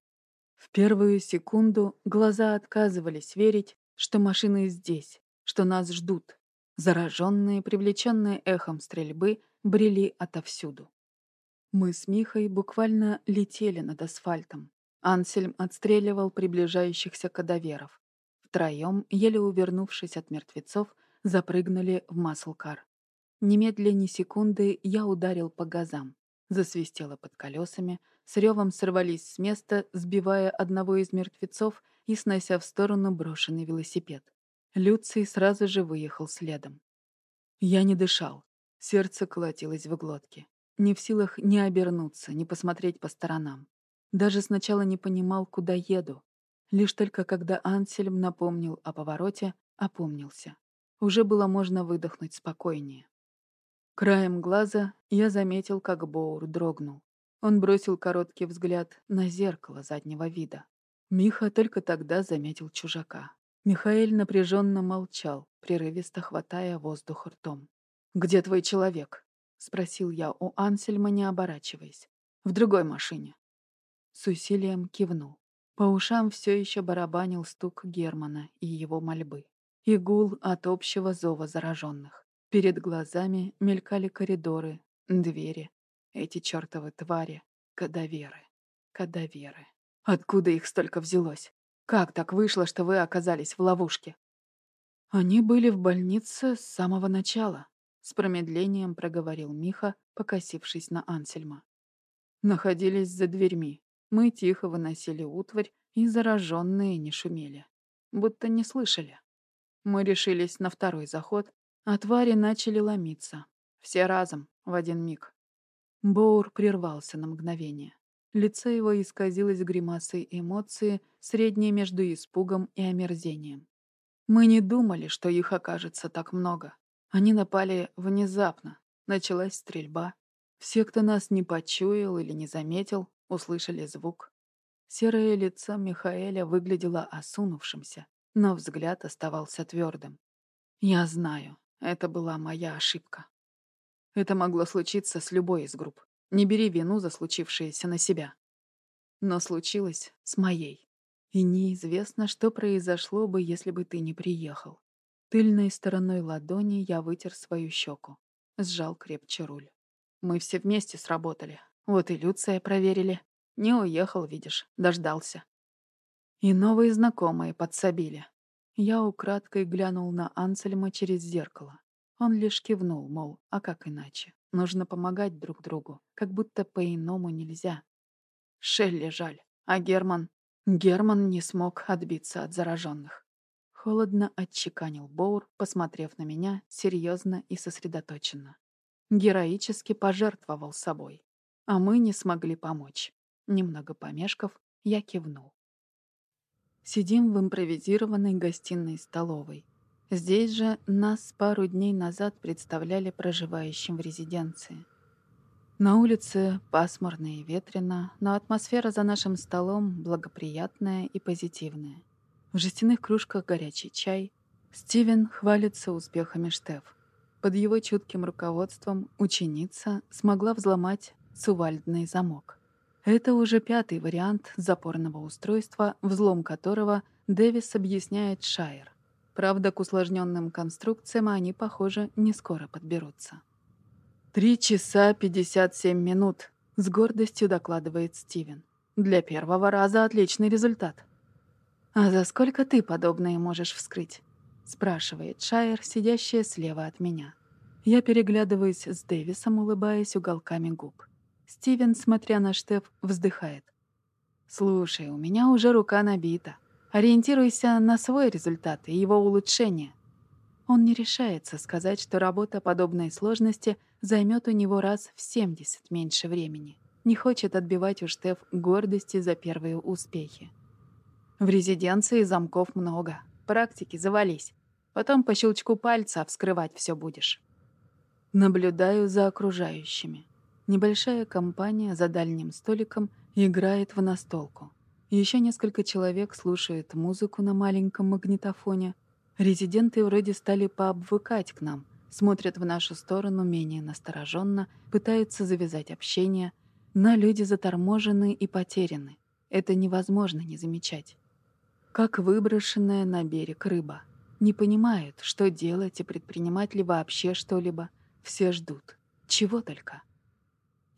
В первую секунду глаза отказывались верить, что машины здесь, что нас ждут. Зараженные, привлеченные эхом стрельбы, брели отовсюду. Мы с Михой буквально летели над асфальтом. Ансельм отстреливал приближающихся кадаверов. Втроем, еле увернувшись от мертвецов, запрыгнули в маслкар. Немедля ни секунды я ударил по газам. Засвистело под колесами, с ревом сорвались с места, сбивая одного из мертвецов и снося в сторону брошенный велосипед. Люций сразу же выехал следом. Я не дышал. Сердце колотилось в глотке. Не в силах ни обернуться, ни посмотреть по сторонам. Даже сначала не понимал, куда еду. Лишь только когда Ансельм напомнил о повороте, опомнился. Уже было можно выдохнуть спокойнее. Краем глаза я заметил, как Боур дрогнул. Он бросил короткий взгляд на зеркало заднего вида. Миха только тогда заметил чужака. Михаил напряженно молчал, прерывисто хватая воздух ртом. «Где твой человек?» — спросил я у Ансельма, не оборачиваясь. «В другой машине». С усилием кивнул. По ушам все еще барабанил стук Германа и его мольбы. И гул от общего зова зараженных. Перед глазами мелькали коридоры, двери. Эти чертовы твари, кадаверы, кадаверы. Откуда их столько взялось? Как так вышло, что вы оказались в ловушке? Они были в больнице с самого начала, с промедлением проговорил Миха, покосившись на Ансельма. Находились за дверьми. Мы тихо выносили утварь, и зараженные не шумели. Будто не слышали. Мы решились на второй заход, а твари начали ломиться. Все разом, в один миг. Боур прервался на мгновение. Лицо его исказилось гримасой эмоции, средней между испугом и омерзением. Мы не думали, что их окажется так много. Они напали внезапно. Началась стрельба. Все, кто нас не почуял или не заметил, услышали звук. Серое лицо Михаэля выглядело осунувшимся, но взгляд оставался твердым. Я знаю, это была моя ошибка. Это могло случиться с любой из групп. Не бери вину за случившееся на себя. Но случилось с моей. И неизвестно, что произошло бы, если бы ты не приехал. Тыльной стороной ладони я вытер свою щеку. Сжал крепче руль. Мы все вместе сработали. Вот и Люция проверили. Не уехал, видишь, дождался. И новые знакомые подсобили. Я украдкой глянул на Ансельма через зеркало. Он лишь кивнул, мол, а как иначе? Нужно помогать друг другу, как будто по-иному нельзя. Шелли жаль, а Герман... Герман не смог отбиться от зараженных. Холодно отчеканил Боур, посмотрев на меня серьезно и сосредоточенно. Героически пожертвовал собой. А мы не смогли помочь. Немного помешков, я кивнул. Сидим в импровизированной гостиной столовой. Здесь же нас пару дней назад представляли проживающим в резиденции. На улице пасмурно и ветрено, но атмосфера за нашим столом благоприятная и позитивная. В жестяных кружках горячий чай. Стивен хвалится успехами Штеф. Под его чутким руководством ученица смогла взломать сувальдный замок. Это уже пятый вариант запорного устройства, взлом которого Дэвис объясняет Шайер. Правда, к усложненным конструкциям они, похоже, не скоро подберутся. «Три часа пятьдесят семь минут», — с гордостью докладывает Стивен. «Для первого раза отличный результат». «А за сколько ты подобное можешь вскрыть?» — спрашивает Шайер, сидящая слева от меня. Я переглядываюсь с Дэвисом, улыбаясь уголками губ. Стивен, смотря на Штеф, вздыхает. «Слушай, у меня уже рука набита. Ориентируйся на свой результат и его улучшение». Он не решается сказать, что работа подобной сложности займет у него раз в 70 меньше времени. Не хочет отбивать у Штеф гордости за первые успехи. В резиденции замков много. Практики завались. Потом по щелчку пальца вскрывать все будешь. Наблюдаю за окружающими. Небольшая компания за дальним столиком играет в настолку. Еще несколько человек слушают музыку на маленьком магнитофоне. Резиденты вроде стали пообвыкать к нам, смотрят в нашу сторону менее настороженно, пытаются завязать общение, но люди заторможены и потеряны. Это невозможно не замечать. Как выброшенная на берег рыба. Не понимают, что делать и предпринимать ли вообще что-либо. Все ждут. Чего только.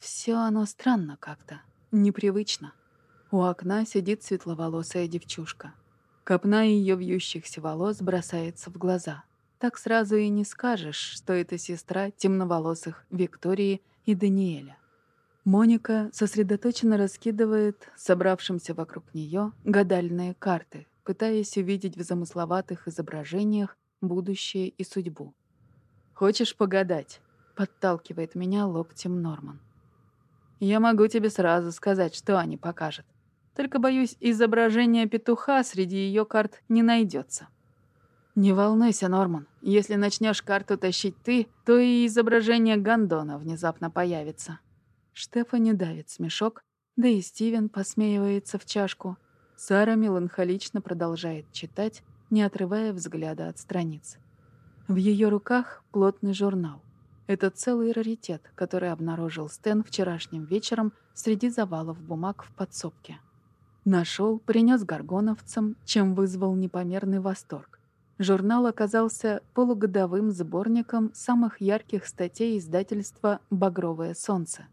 Все оно странно как-то. Непривычно. У окна сидит светловолосая девчушка. Копна ее вьющихся волос бросается в глаза. Так сразу и не скажешь, что это сестра темноволосых Виктории и Даниэля. Моника сосредоточенно раскидывает собравшимся вокруг нее гадальные карты, пытаясь увидеть в замысловатых изображениях будущее и судьбу. «Хочешь погадать?» — подталкивает меня локтем Норман. «Я могу тебе сразу сказать, что они покажут. Только, боюсь, изображение петуха среди ее карт не найдется. «Не волнуйся, Норман. Если начнешь карту тащить ты, то и изображение Гандона внезапно появится». Штефани давит смешок, да и Стивен посмеивается в чашку. Сара меланхолично продолжает читать, не отрывая взгляда от страниц. В ее руках плотный журнал. Это целый раритет, который обнаружил Стэн вчерашним вечером среди завалов бумаг в подсобке. Нашел, принес горгоновцам, чем вызвал непомерный восторг. Журнал оказался полугодовым сборником самых ярких статей издательства «Багровое солнце».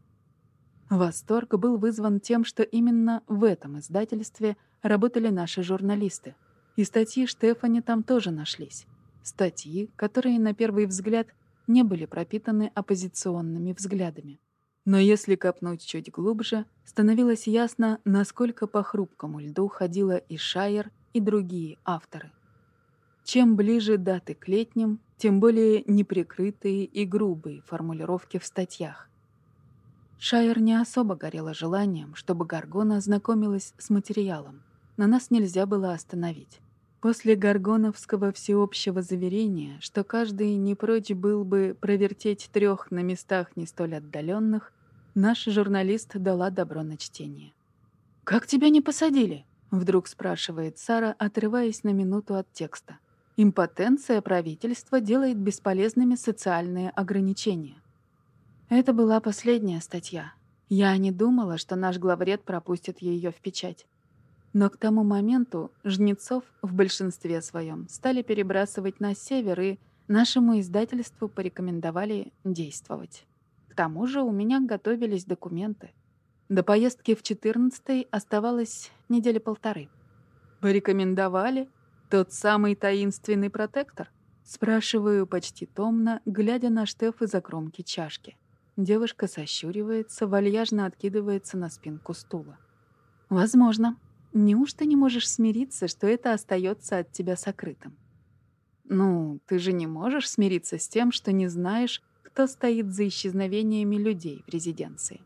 Восторг был вызван тем, что именно в этом издательстве работали наши журналисты. И статьи Штефани там тоже нашлись. Статьи, которые на первый взгляд не были пропитаны оппозиционными взглядами. Но если копнуть чуть глубже, становилось ясно, насколько по хрупкому льду ходила и Шайер, и другие авторы. Чем ближе даты к летним, тем более неприкрытые и грубые формулировки в статьях. Шайер не особо горела желанием, чтобы Гаргона ознакомилась с материалом, но нас нельзя было остановить. После Гаргоновского всеобщего заверения, что каждый не прочь был бы провертеть трех на местах не столь отдаленных, Наш журналист дала добро на чтение. «Как тебя не посадили?» — вдруг спрашивает Сара, отрываясь на минуту от текста. «Импотенция правительства делает бесполезными социальные ограничения». Это была последняя статья. Я не думала, что наш главред пропустит ее в печать. Но к тому моменту Жнецов в большинстве своем стали перебрасывать на север, и нашему издательству порекомендовали действовать тому же у меня готовились документы. До поездки в 14 оставалось недели полторы. «Порекомендовали? Тот самый таинственный протектор?» Спрашиваю почти томно, глядя на Штеф из-за кромки чашки. Девушка сощуривается, вальяжно откидывается на спинку стула. «Возможно. Неужто не можешь смириться, что это остается от тебя сокрытым?» «Ну, ты же не можешь смириться с тем, что не знаешь, кто стоит за исчезновениями людей в резиденции.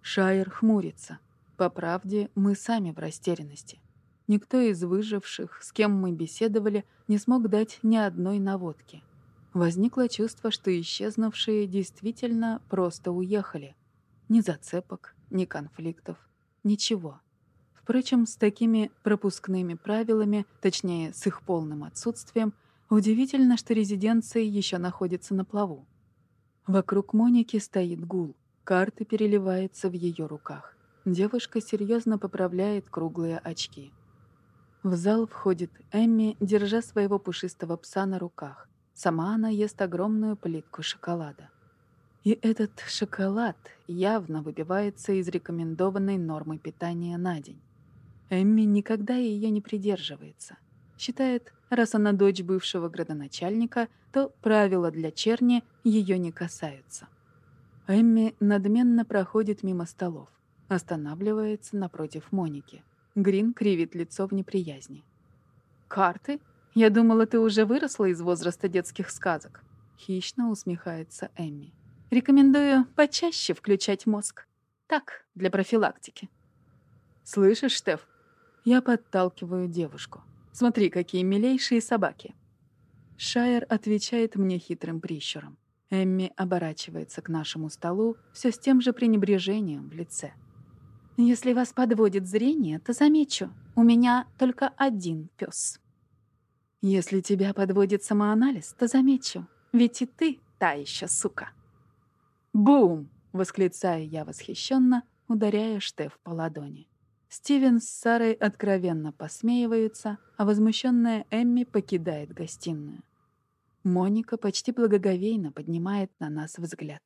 Шайер хмурится. По правде, мы сами в растерянности. Никто из выживших, с кем мы беседовали, не смог дать ни одной наводки. Возникло чувство, что исчезнувшие действительно просто уехали. Ни зацепок, ни конфликтов, ничего. Впрочем, с такими пропускными правилами, точнее, с их полным отсутствием, удивительно, что резиденция еще находится на плаву. Вокруг Моники стоит гул. Карты переливаются в ее руках. Девушка серьезно поправляет круглые очки. В зал входит Эмми, держа своего пушистого пса на руках. Сама она ест огромную плитку шоколада. И этот шоколад явно выбивается из рекомендованной нормы питания на день. Эмми никогда ее не придерживается. Считает, раз она дочь бывшего градоначальника, то правила для черни ее не касаются. Эмми надменно проходит мимо столов, останавливается напротив Моники. Грин кривит лицо в неприязни. «Карты? Я думала, ты уже выросла из возраста детских сказок». Хищно усмехается Эмми. «Рекомендую почаще включать мозг. Так, для профилактики». «Слышишь, Штеф, Я подталкиваю девушку. Смотри, какие милейшие собаки. Шайер отвечает мне хитрым прищуром. Эмми оборачивается к нашему столу все с тем же пренебрежением в лице. «Если вас подводит зрение, то замечу, у меня только один пес. Если тебя подводит самоанализ, то замечу, ведь и ты та еще сука». «Бум!» — восклицаю я восхищенно, ударяя Штеф по ладони. Стивен с Сарой откровенно посмеиваются, а возмущенная Эмми покидает гостиную. Моника почти благоговейно поднимает на нас взгляд.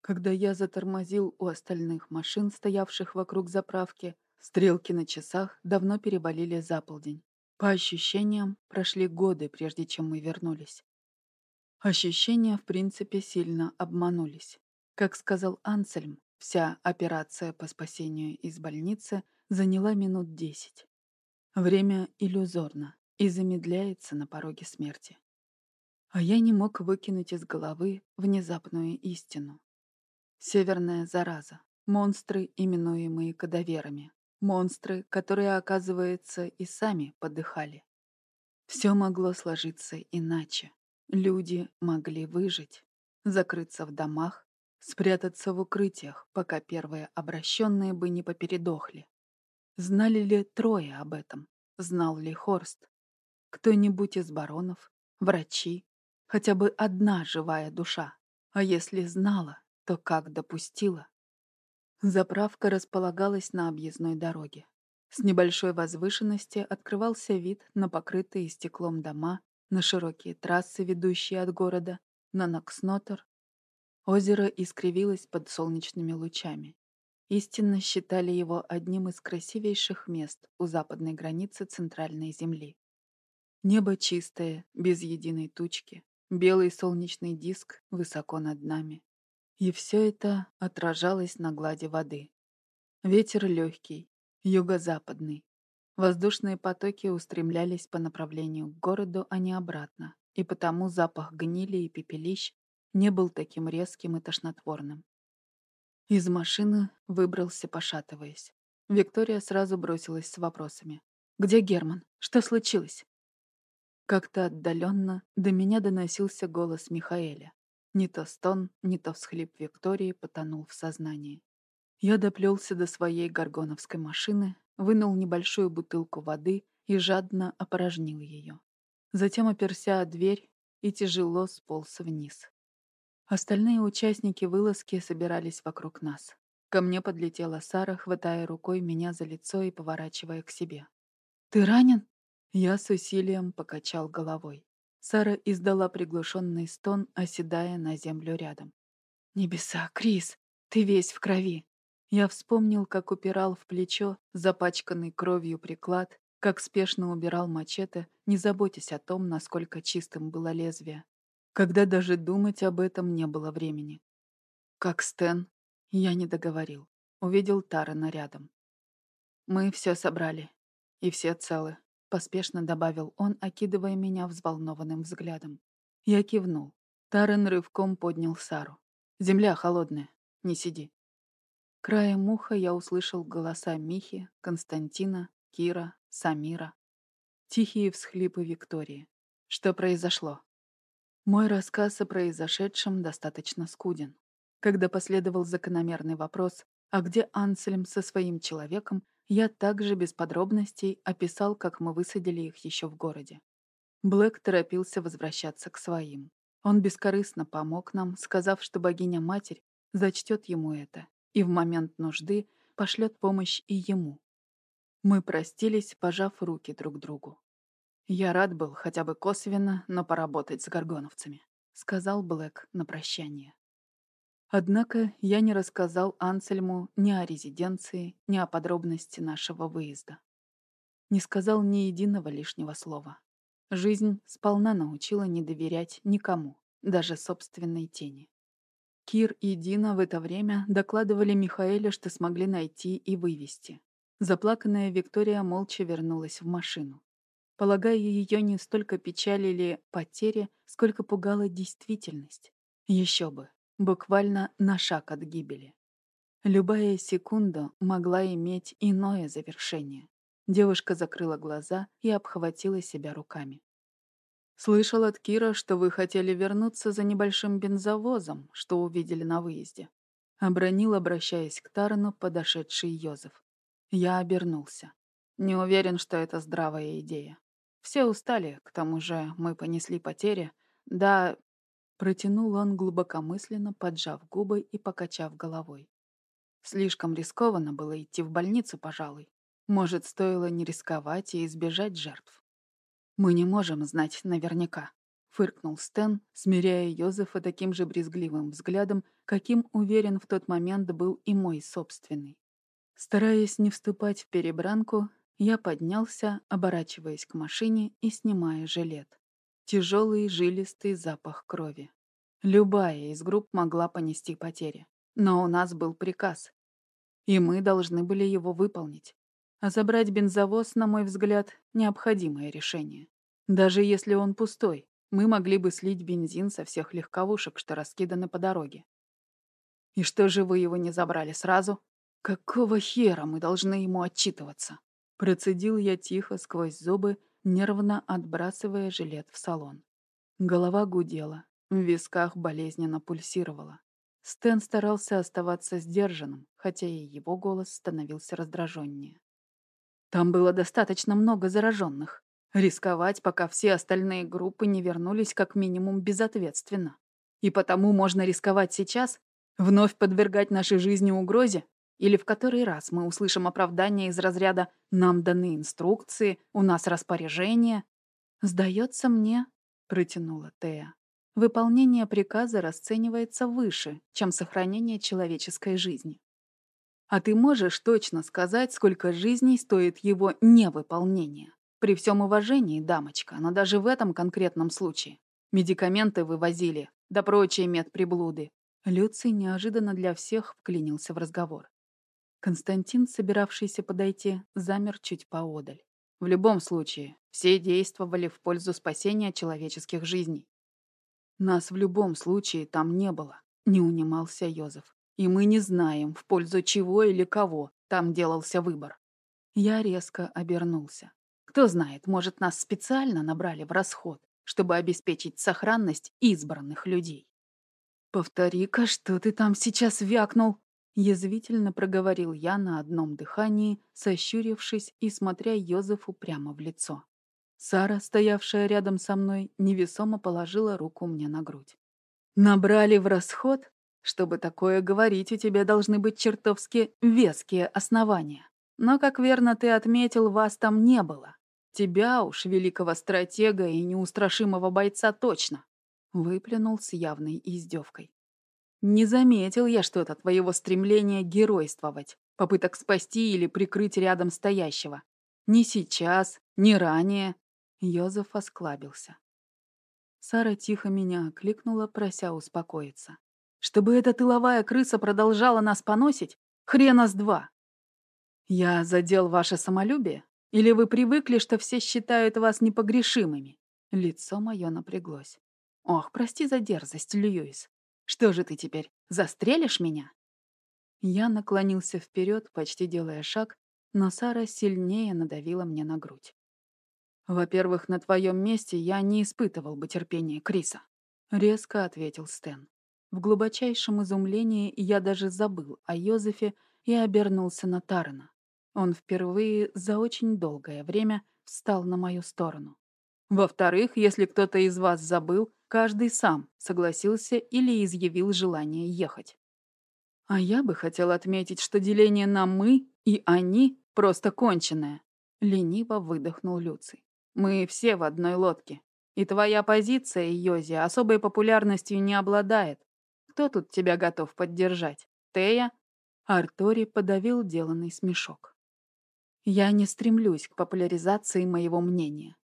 Когда я затормозил у остальных машин, стоявших вокруг заправки, стрелки на часах давно переболели за полдень. По ощущениям, прошли годы, прежде чем мы вернулись. Ощущения, в принципе, сильно обманулись. Как сказал Ансельм, Вся операция по спасению из больницы заняла минут десять. Время иллюзорно и замедляется на пороге смерти. А я не мог выкинуть из головы внезапную истину. Северная зараза. Монстры, именуемые кадаверами. Монстры, которые, оказывается, и сами подыхали. Все могло сложиться иначе. Люди могли выжить, закрыться в домах, спрятаться в укрытиях, пока первые обращенные бы не попередохли. Знали ли трое об этом? Знал ли Хорст? Кто-нибудь из баронов? Врачи? Хотя бы одна живая душа? А если знала, то как допустила? Заправка располагалась на объездной дороге. С небольшой возвышенности открывался вид на покрытые стеклом дома, на широкие трассы, ведущие от города, на Нокснотер Озеро искривилось под солнечными лучами. Истинно считали его одним из красивейших мест у западной границы Центральной Земли. Небо чистое, без единой тучки, белый солнечный диск высоко над нами. И все это отражалось на глади воды. Ветер легкий, юго-западный. Воздушные потоки устремлялись по направлению к городу, а не обратно, и потому запах гнили и пепелищ не был таким резким и тошнотворным. Из машины выбрался, пошатываясь. Виктория сразу бросилась с вопросами. «Где Герман? Что случилось?» Как-то отдаленно до меня доносился голос Михаэля. Не то стон, не то всхлип Виктории потонул в сознании. Я доплелся до своей горгоновской машины, вынул небольшую бутылку воды и жадно опорожнил ее. Затем оперся о дверь и тяжело сполз вниз. Остальные участники вылазки собирались вокруг нас. Ко мне подлетела Сара, хватая рукой меня за лицо и поворачивая к себе. «Ты ранен?» Я с усилием покачал головой. Сара издала приглушенный стон, оседая на землю рядом. «Небеса, Крис, ты весь в крови!» Я вспомнил, как упирал в плечо запачканный кровью приклад, как спешно убирал мачете, не заботясь о том, насколько чистым было лезвие когда даже думать об этом не было времени. Как Стэн, я не договорил. Увидел Тарана рядом. «Мы все собрали. И все целы», — поспешно добавил он, окидывая меня взволнованным взглядом. Я кивнул. Таран рывком поднял Сару. «Земля холодная. Не сиди». Краем уха я услышал голоса Михи, Константина, Кира, Самира. Тихие всхлипы Виктории. Что произошло? Мой рассказ о произошедшем достаточно скуден. Когда последовал закономерный вопрос, а где Ансельм со своим человеком, я также без подробностей описал, как мы высадили их еще в городе. Блэк торопился возвращаться к своим. Он бескорыстно помог нам, сказав, что богиня-матерь зачтет ему это и в момент нужды пошлет помощь и ему. Мы простились, пожав руки друг другу. «Я рад был хотя бы косвенно, но поработать с горгоновцами», — сказал Блэк на прощание. Однако я не рассказал Ансельму ни о резиденции, ни о подробности нашего выезда. Не сказал ни единого лишнего слова. Жизнь сполна научила не доверять никому, даже собственной тени. Кир и Дина в это время докладывали Михаэле, что смогли найти и вывести. Заплаканная Виктория молча вернулась в машину. Полагаю, ее не столько печалили потери, сколько пугала действительность. Еще бы, буквально на шаг от гибели. Любая секунда могла иметь иное завершение. Девушка закрыла глаза и обхватила себя руками. «Слышал от Кира, что вы хотели вернуться за небольшим бензовозом, что увидели на выезде». Обронил, обращаясь к Тарану, подошедший Йозеф. Я обернулся. Не уверен, что это здравая идея. Все устали, к тому же мы понесли потери. Да, протянул он глубокомысленно, поджав губы и покачав головой. Слишком рискованно было идти в больницу, пожалуй. Может, стоило не рисковать и избежать жертв. «Мы не можем знать наверняка», — фыркнул Стэн, смиряя Йозефа таким же брезгливым взглядом, каким уверен в тот момент был и мой собственный. Стараясь не вступать в перебранку, я поднялся, оборачиваясь к машине и снимая жилет. Тяжелый жилистый запах крови. Любая из групп могла понести потери. Но у нас был приказ. И мы должны были его выполнить. А забрать бензовоз, на мой взгляд, необходимое решение. Даже если он пустой, мы могли бы слить бензин со всех легковушек, что раскиданы по дороге. И что же вы его не забрали сразу? Какого хера мы должны ему отчитываться? Процедил я тихо сквозь зубы, нервно отбрасывая жилет в салон. Голова гудела, в висках болезненно пульсировала. Стэн старался оставаться сдержанным, хотя и его голос становился раздраженнее. Там было достаточно много зараженных. Рисковать, пока все остальные группы не вернулись, как минимум безответственно. И потому можно рисковать сейчас, вновь подвергать нашей жизни угрозе, или в который раз мы услышим оправдание из разряда «нам даны инструкции», «у нас распоряжение». «Сдается мне», — протянула Тея, «выполнение приказа расценивается выше, чем сохранение человеческой жизни. А ты можешь точно сказать, сколько жизней стоит его невыполнение? При всем уважении, дамочка, но даже в этом конкретном случае. Медикаменты вывозили, да прочие медприблуды. Люций неожиданно для всех вклинился в разговор. Константин, собиравшийся подойти, замер чуть поодаль. В любом случае, все действовали в пользу спасения человеческих жизней. Нас в любом случае там не было, не унимался Йозеф. И мы не знаем, в пользу чего или кого там делался выбор. Я резко обернулся. Кто знает, может, нас специально набрали в расход, чтобы обеспечить сохранность избранных людей. «Повтори-ка, что ты там сейчас вякнул?» Язвительно проговорил я на одном дыхании, сощурившись и смотря Йозефу прямо в лицо. Сара, стоявшая рядом со мной, невесомо положила руку мне на грудь. «Набрали в расход? Чтобы такое говорить, у тебя должны быть чертовски веские основания. Но, как верно ты отметил, вас там не было. Тебя уж, великого стратега и неустрашимого бойца, точно. Выплюнул с явной издевкой. Не заметил я что-то твоего стремления геройствовать, попыток спасти или прикрыть рядом стоящего. Ни сейчас, ни ранее. Йозеф осклабился. Сара тихо меня окликнула, прося успокоиться. Чтобы эта тыловая крыса продолжала нас поносить? Хрена с два. Я задел ваше самолюбие? Или вы привыкли, что все считают вас непогрешимыми? Лицо мое напряглось. Ох, прости за дерзость, Льюис. Что же ты теперь, застрелишь меня? Я наклонился вперед, почти делая шаг, но Сара сильнее надавила мне на грудь. «Во-первых, на твоем месте я не испытывал бы терпения Криса», — резко ответил Стэн. В глубочайшем изумлении я даже забыл о Йозефе и обернулся на Тарана. Он впервые за очень долгое время встал на мою сторону. Во-вторых, если кто-то из вас забыл, каждый сам согласился или изъявил желание ехать. А я бы хотел отметить, что деление на «мы» и «они» просто конченое. Лениво выдохнул Люций. Мы все в одной лодке. И твоя позиция, Йози, особой популярностью не обладает. Кто тут тебя готов поддержать? Тея?» Артори подавил деланный смешок. «Я не стремлюсь к популяризации моего мнения.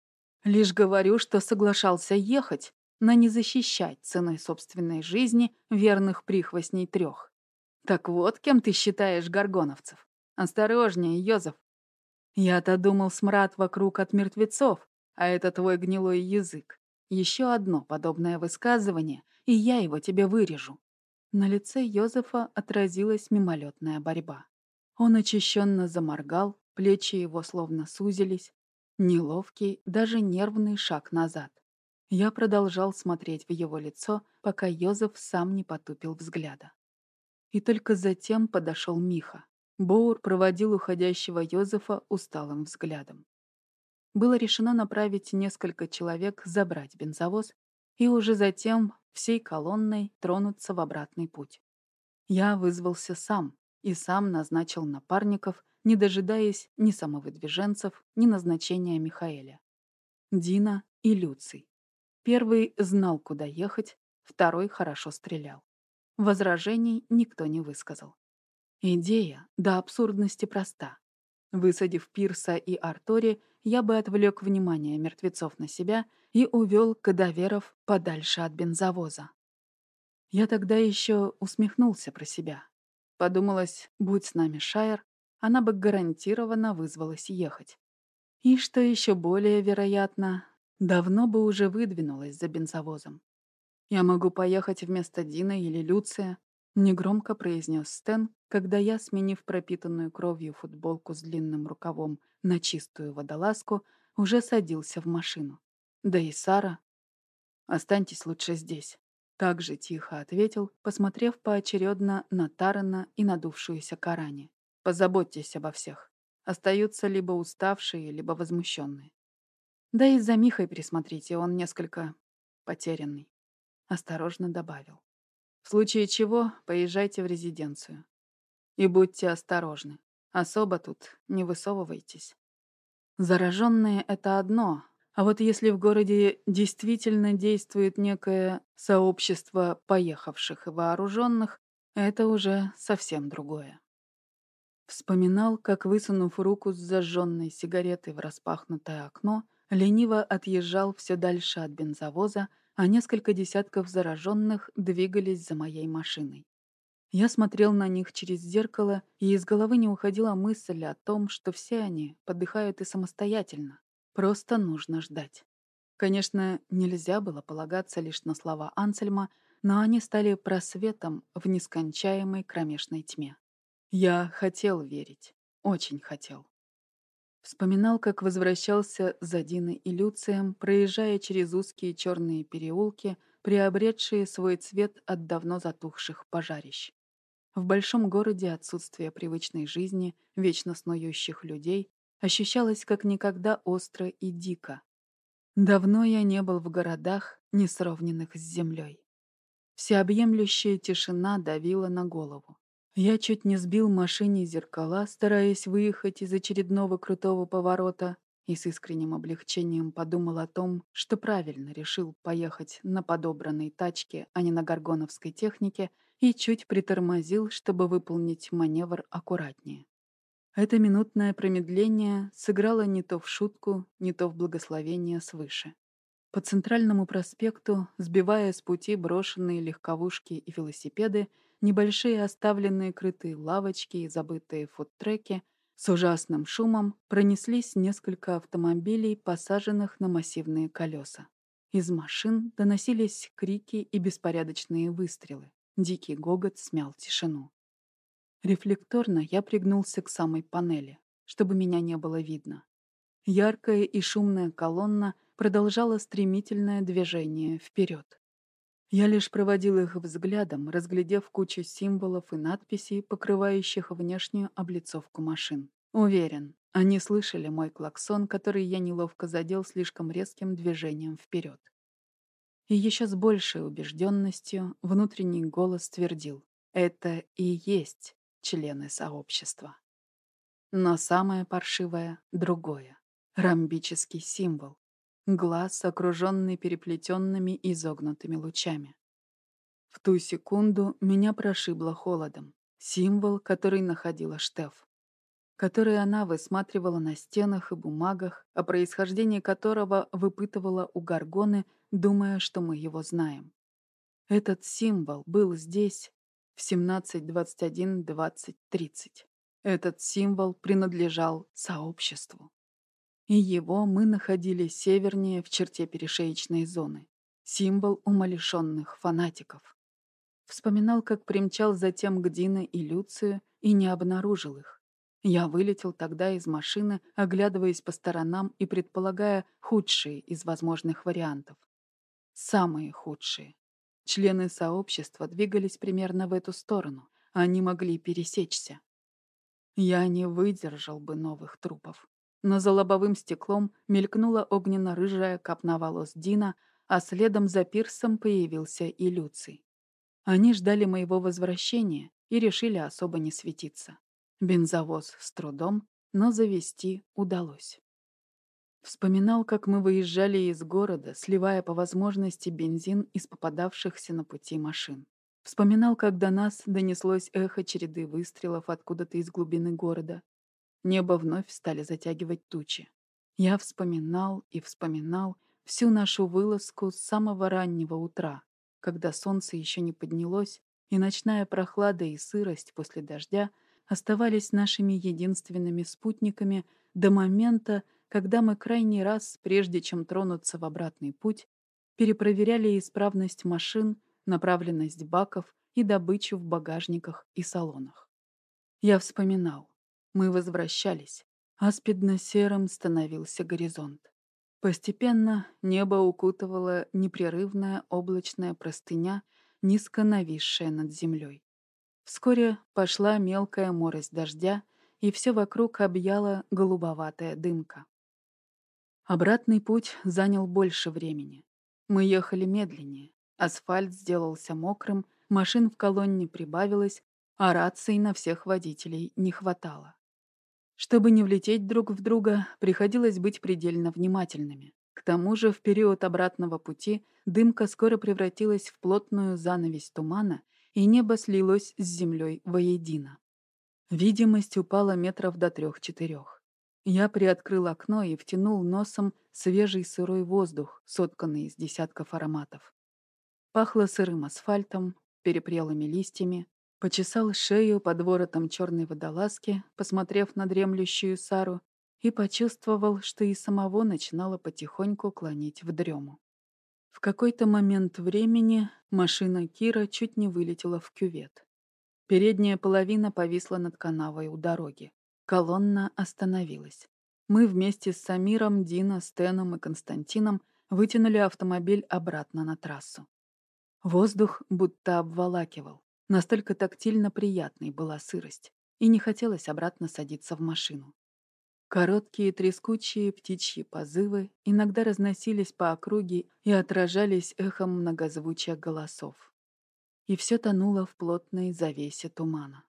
Лишь говорю, что соглашался ехать, но не защищать ценой собственной жизни верных прихвостней трех. Так вот, кем ты считаешь горгоновцев? Осторожнее, Йозеф. Я-то думал, смрад вокруг от мертвецов, а это твой гнилой язык. Еще одно подобное высказывание, и я его тебе вырежу. На лице Йозефа отразилась мимолетная борьба. Он очищенно заморгал, плечи его словно сузились. Неловкий, даже нервный шаг назад. Я продолжал смотреть в его лицо, пока Йозеф сам не потупил взгляда. И только затем подошел Миха. Боур проводил уходящего Йозефа усталым взглядом. Было решено направить несколько человек забрать бензовоз и уже затем всей колонной тронуться в обратный путь. Я вызвался сам и сам назначил напарников, не дожидаясь ни самовыдвиженцев, ни назначения Михаэля. Дина и Люций. Первый знал, куда ехать, второй хорошо стрелял. Возражений никто не высказал. Идея до абсурдности проста. Высадив Пирса и Артори, я бы отвлек внимание мертвецов на себя и увел кадаверов подальше от бензовоза. Я тогда еще усмехнулся про себя. Подумалось, будь с нами Шайер, она бы гарантированно вызвалась ехать. И что еще более вероятно, давно бы уже выдвинулась за бензовозом. «Я могу поехать вместо Дина или Люция», — негромко произнес Стэн, когда я, сменив пропитанную кровью футболку с длинным рукавом на чистую водолазку, уже садился в машину. Да и Сара. «Останьтесь лучше здесь», — так же тихо ответил, посмотрев поочередно на Тарана и надувшуюся Карани. «Позаботьтесь обо всех. Остаются либо уставшие, либо возмущенные. Да и за Михой присмотрите, он несколько потерянный. Осторожно добавил. В случае чего, поезжайте в резиденцию. И будьте осторожны. Особо тут не высовывайтесь. Зараженные — это одно, а вот если в городе действительно действует некое сообщество поехавших и вооруженных, это уже совсем другое. Вспоминал, как, высунув руку с зажженной сигаретой в распахнутое окно, лениво отъезжал все дальше от бензовоза, а несколько десятков зараженных двигались за моей машиной. Я смотрел на них через зеркало, и из головы не уходила мысль о том, что все они подыхают и самостоятельно. Просто нужно ждать. Конечно, нельзя было полагаться лишь на слова Ансельма, но они стали просветом в нескончаемой кромешной тьме. Я хотел верить. Очень хотел. Вспоминал, как возвращался за Диной и Люцием, проезжая через узкие черные переулки, приобретшие свой цвет от давно затухших пожарищ. В большом городе отсутствие привычной жизни, вечно снующих людей, ощущалось как никогда остро и дико. Давно я не был в городах, не сровненных с землей. Всеобъемлющая тишина давила на голову. Я чуть не сбил машине зеркала, стараясь выехать из очередного крутого поворота, и с искренним облегчением подумал о том, что правильно решил поехать на подобранной тачке, а не на горгоновской технике, и чуть притормозил, чтобы выполнить маневр аккуратнее. Это минутное промедление сыграло не то в шутку, не то в благословение свыше. По центральному проспекту, сбивая с пути брошенные легковушки и велосипеды, небольшие оставленные крытые лавочки и забытые фудтреки с ужасным шумом пронеслись несколько автомобилей, посаженных на массивные колеса. Из машин доносились крики и беспорядочные выстрелы. Дикий гогот смял тишину. Рефлекторно я пригнулся к самой панели, чтобы меня не было видно. Яркая и шумная колонна продолжала стремительное движение вперед. Я лишь проводил их взглядом, разглядев кучу символов и надписей, покрывающих внешнюю облицовку машин. Уверен, они слышали мой клаксон, который я неловко задел слишком резким движением вперед. И еще с большей убежденностью внутренний голос твердил «Это и есть члены сообщества. Но самое паршивое — другое. Ромбический символ. Глаз, окруженный переплетенными изогнутыми лучами. В ту секунду меня прошибло холодом. Символ, который находила Штеф. Который она высматривала на стенах и бумагах, о происхождении которого выпытывала у Гаргоны, думая, что мы его знаем. Этот символ был здесь, в 17, 21, 20, 30. Этот символ принадлежал сообществу. И его мы находили севернее в черте перешеечной зоны. Символ умалишенных фанатиков. Вспоминал, как примчал затем к Дине и Люцию и не обнаружил их. Я вылетел тогда из машины, оглядываясь по сторонам и предполагая худшие из возможных вариантов. Самые худшие. Члены сообщества двигались примерно в эту сторону. Они могли пересечься. Я не выдержал бы новых трупов. Но за лобовым стеклом мелькнула огненно-рыжая копна волос Дина, а следом за пирсом появился и Люций. Они ждали моего возвращения и решили особо не светиться. Бензовоз с трудом, но завести удалось. Вспоминал, как мы выезжали из города, сливая по возможности бензин из попадавшихся на пути машин. Вспоминал, как до нас донеслось эхо череды выстрелов откуда-то из глубины города. Небо вновь стали затягивать тучи. Я вспоминал и вспоминал всю нашу вылазку с самого раннего утра, когда солнце еще не поднялось, и ночная прохлада и сырость после дождя оставались нашими единственными спутниками до момента, когда мы крайний раз, прежде чем тронуться в обратный путь, перепроверяли исправность машин, направленность баков и добычу в багажниках и салонах. Я вспоминал. Мы возвращались. Аспидно-серым становился горизонт. Постепенно небо укутывала непрерывная облачная простыня, низко нависшая над землей. Вскоре пошла мелкая морось дождя, и все вокруг объяла голубоватая дымка. Обратный путь занял больше времени. Мы ехали медленнее. Асфальт сделался мокрым, машин в колонне прибавилось, а раций на всех водителей не хватало. Чтобы не влететь друг в друга, приходилось быть предельно внимательными. К тому же в период обратного пути дымка скоро превратилась в плотную занавесь тумана, и небо слилось с землей воедино. Видимость упала метров до трех-четырех. Я приоткрыл окно и втянул носом свежий сырой воздух, сотканный из десятков ароматов. Пахло сырым асфальтом, перепрелыми листьями, Почесал шею под воротом черной водолазки, посмотрев на дремлющую Сару, и почувствовал, что и самого начинало потихоньку клонить в дрему. В какой-то момент времени машина Кира чуть не вылетела в кювет. Передняя половина повисла над канавой у дороги. Колонна остановилась. Мы вместе с Самиром, Дина, Стеном и Константином вытянули автомобиль обратно на трассу. Воздух будто обволакивал. Настолько тактильно приятной была сырость, и не хотелось обратно садиться в машину. Короткие трескучие птичьи позывы иногда разносились по округе и отражались эхом многозвучия голосов. И все тонуло в плотной завесе тумана.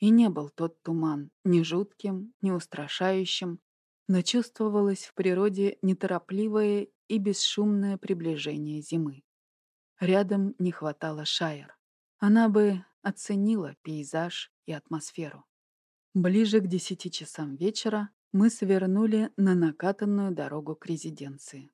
И не был тот туман ни жутким, ни устрашающим, но чувствовалось в природе неторопливое и бесшумное приближение зимы. Рядом не хватало шайер. Она бы оценила пейзаж и атмосферу. Ближе к десяти часам вечера мы свернули на накатанную дорогу к резиденции.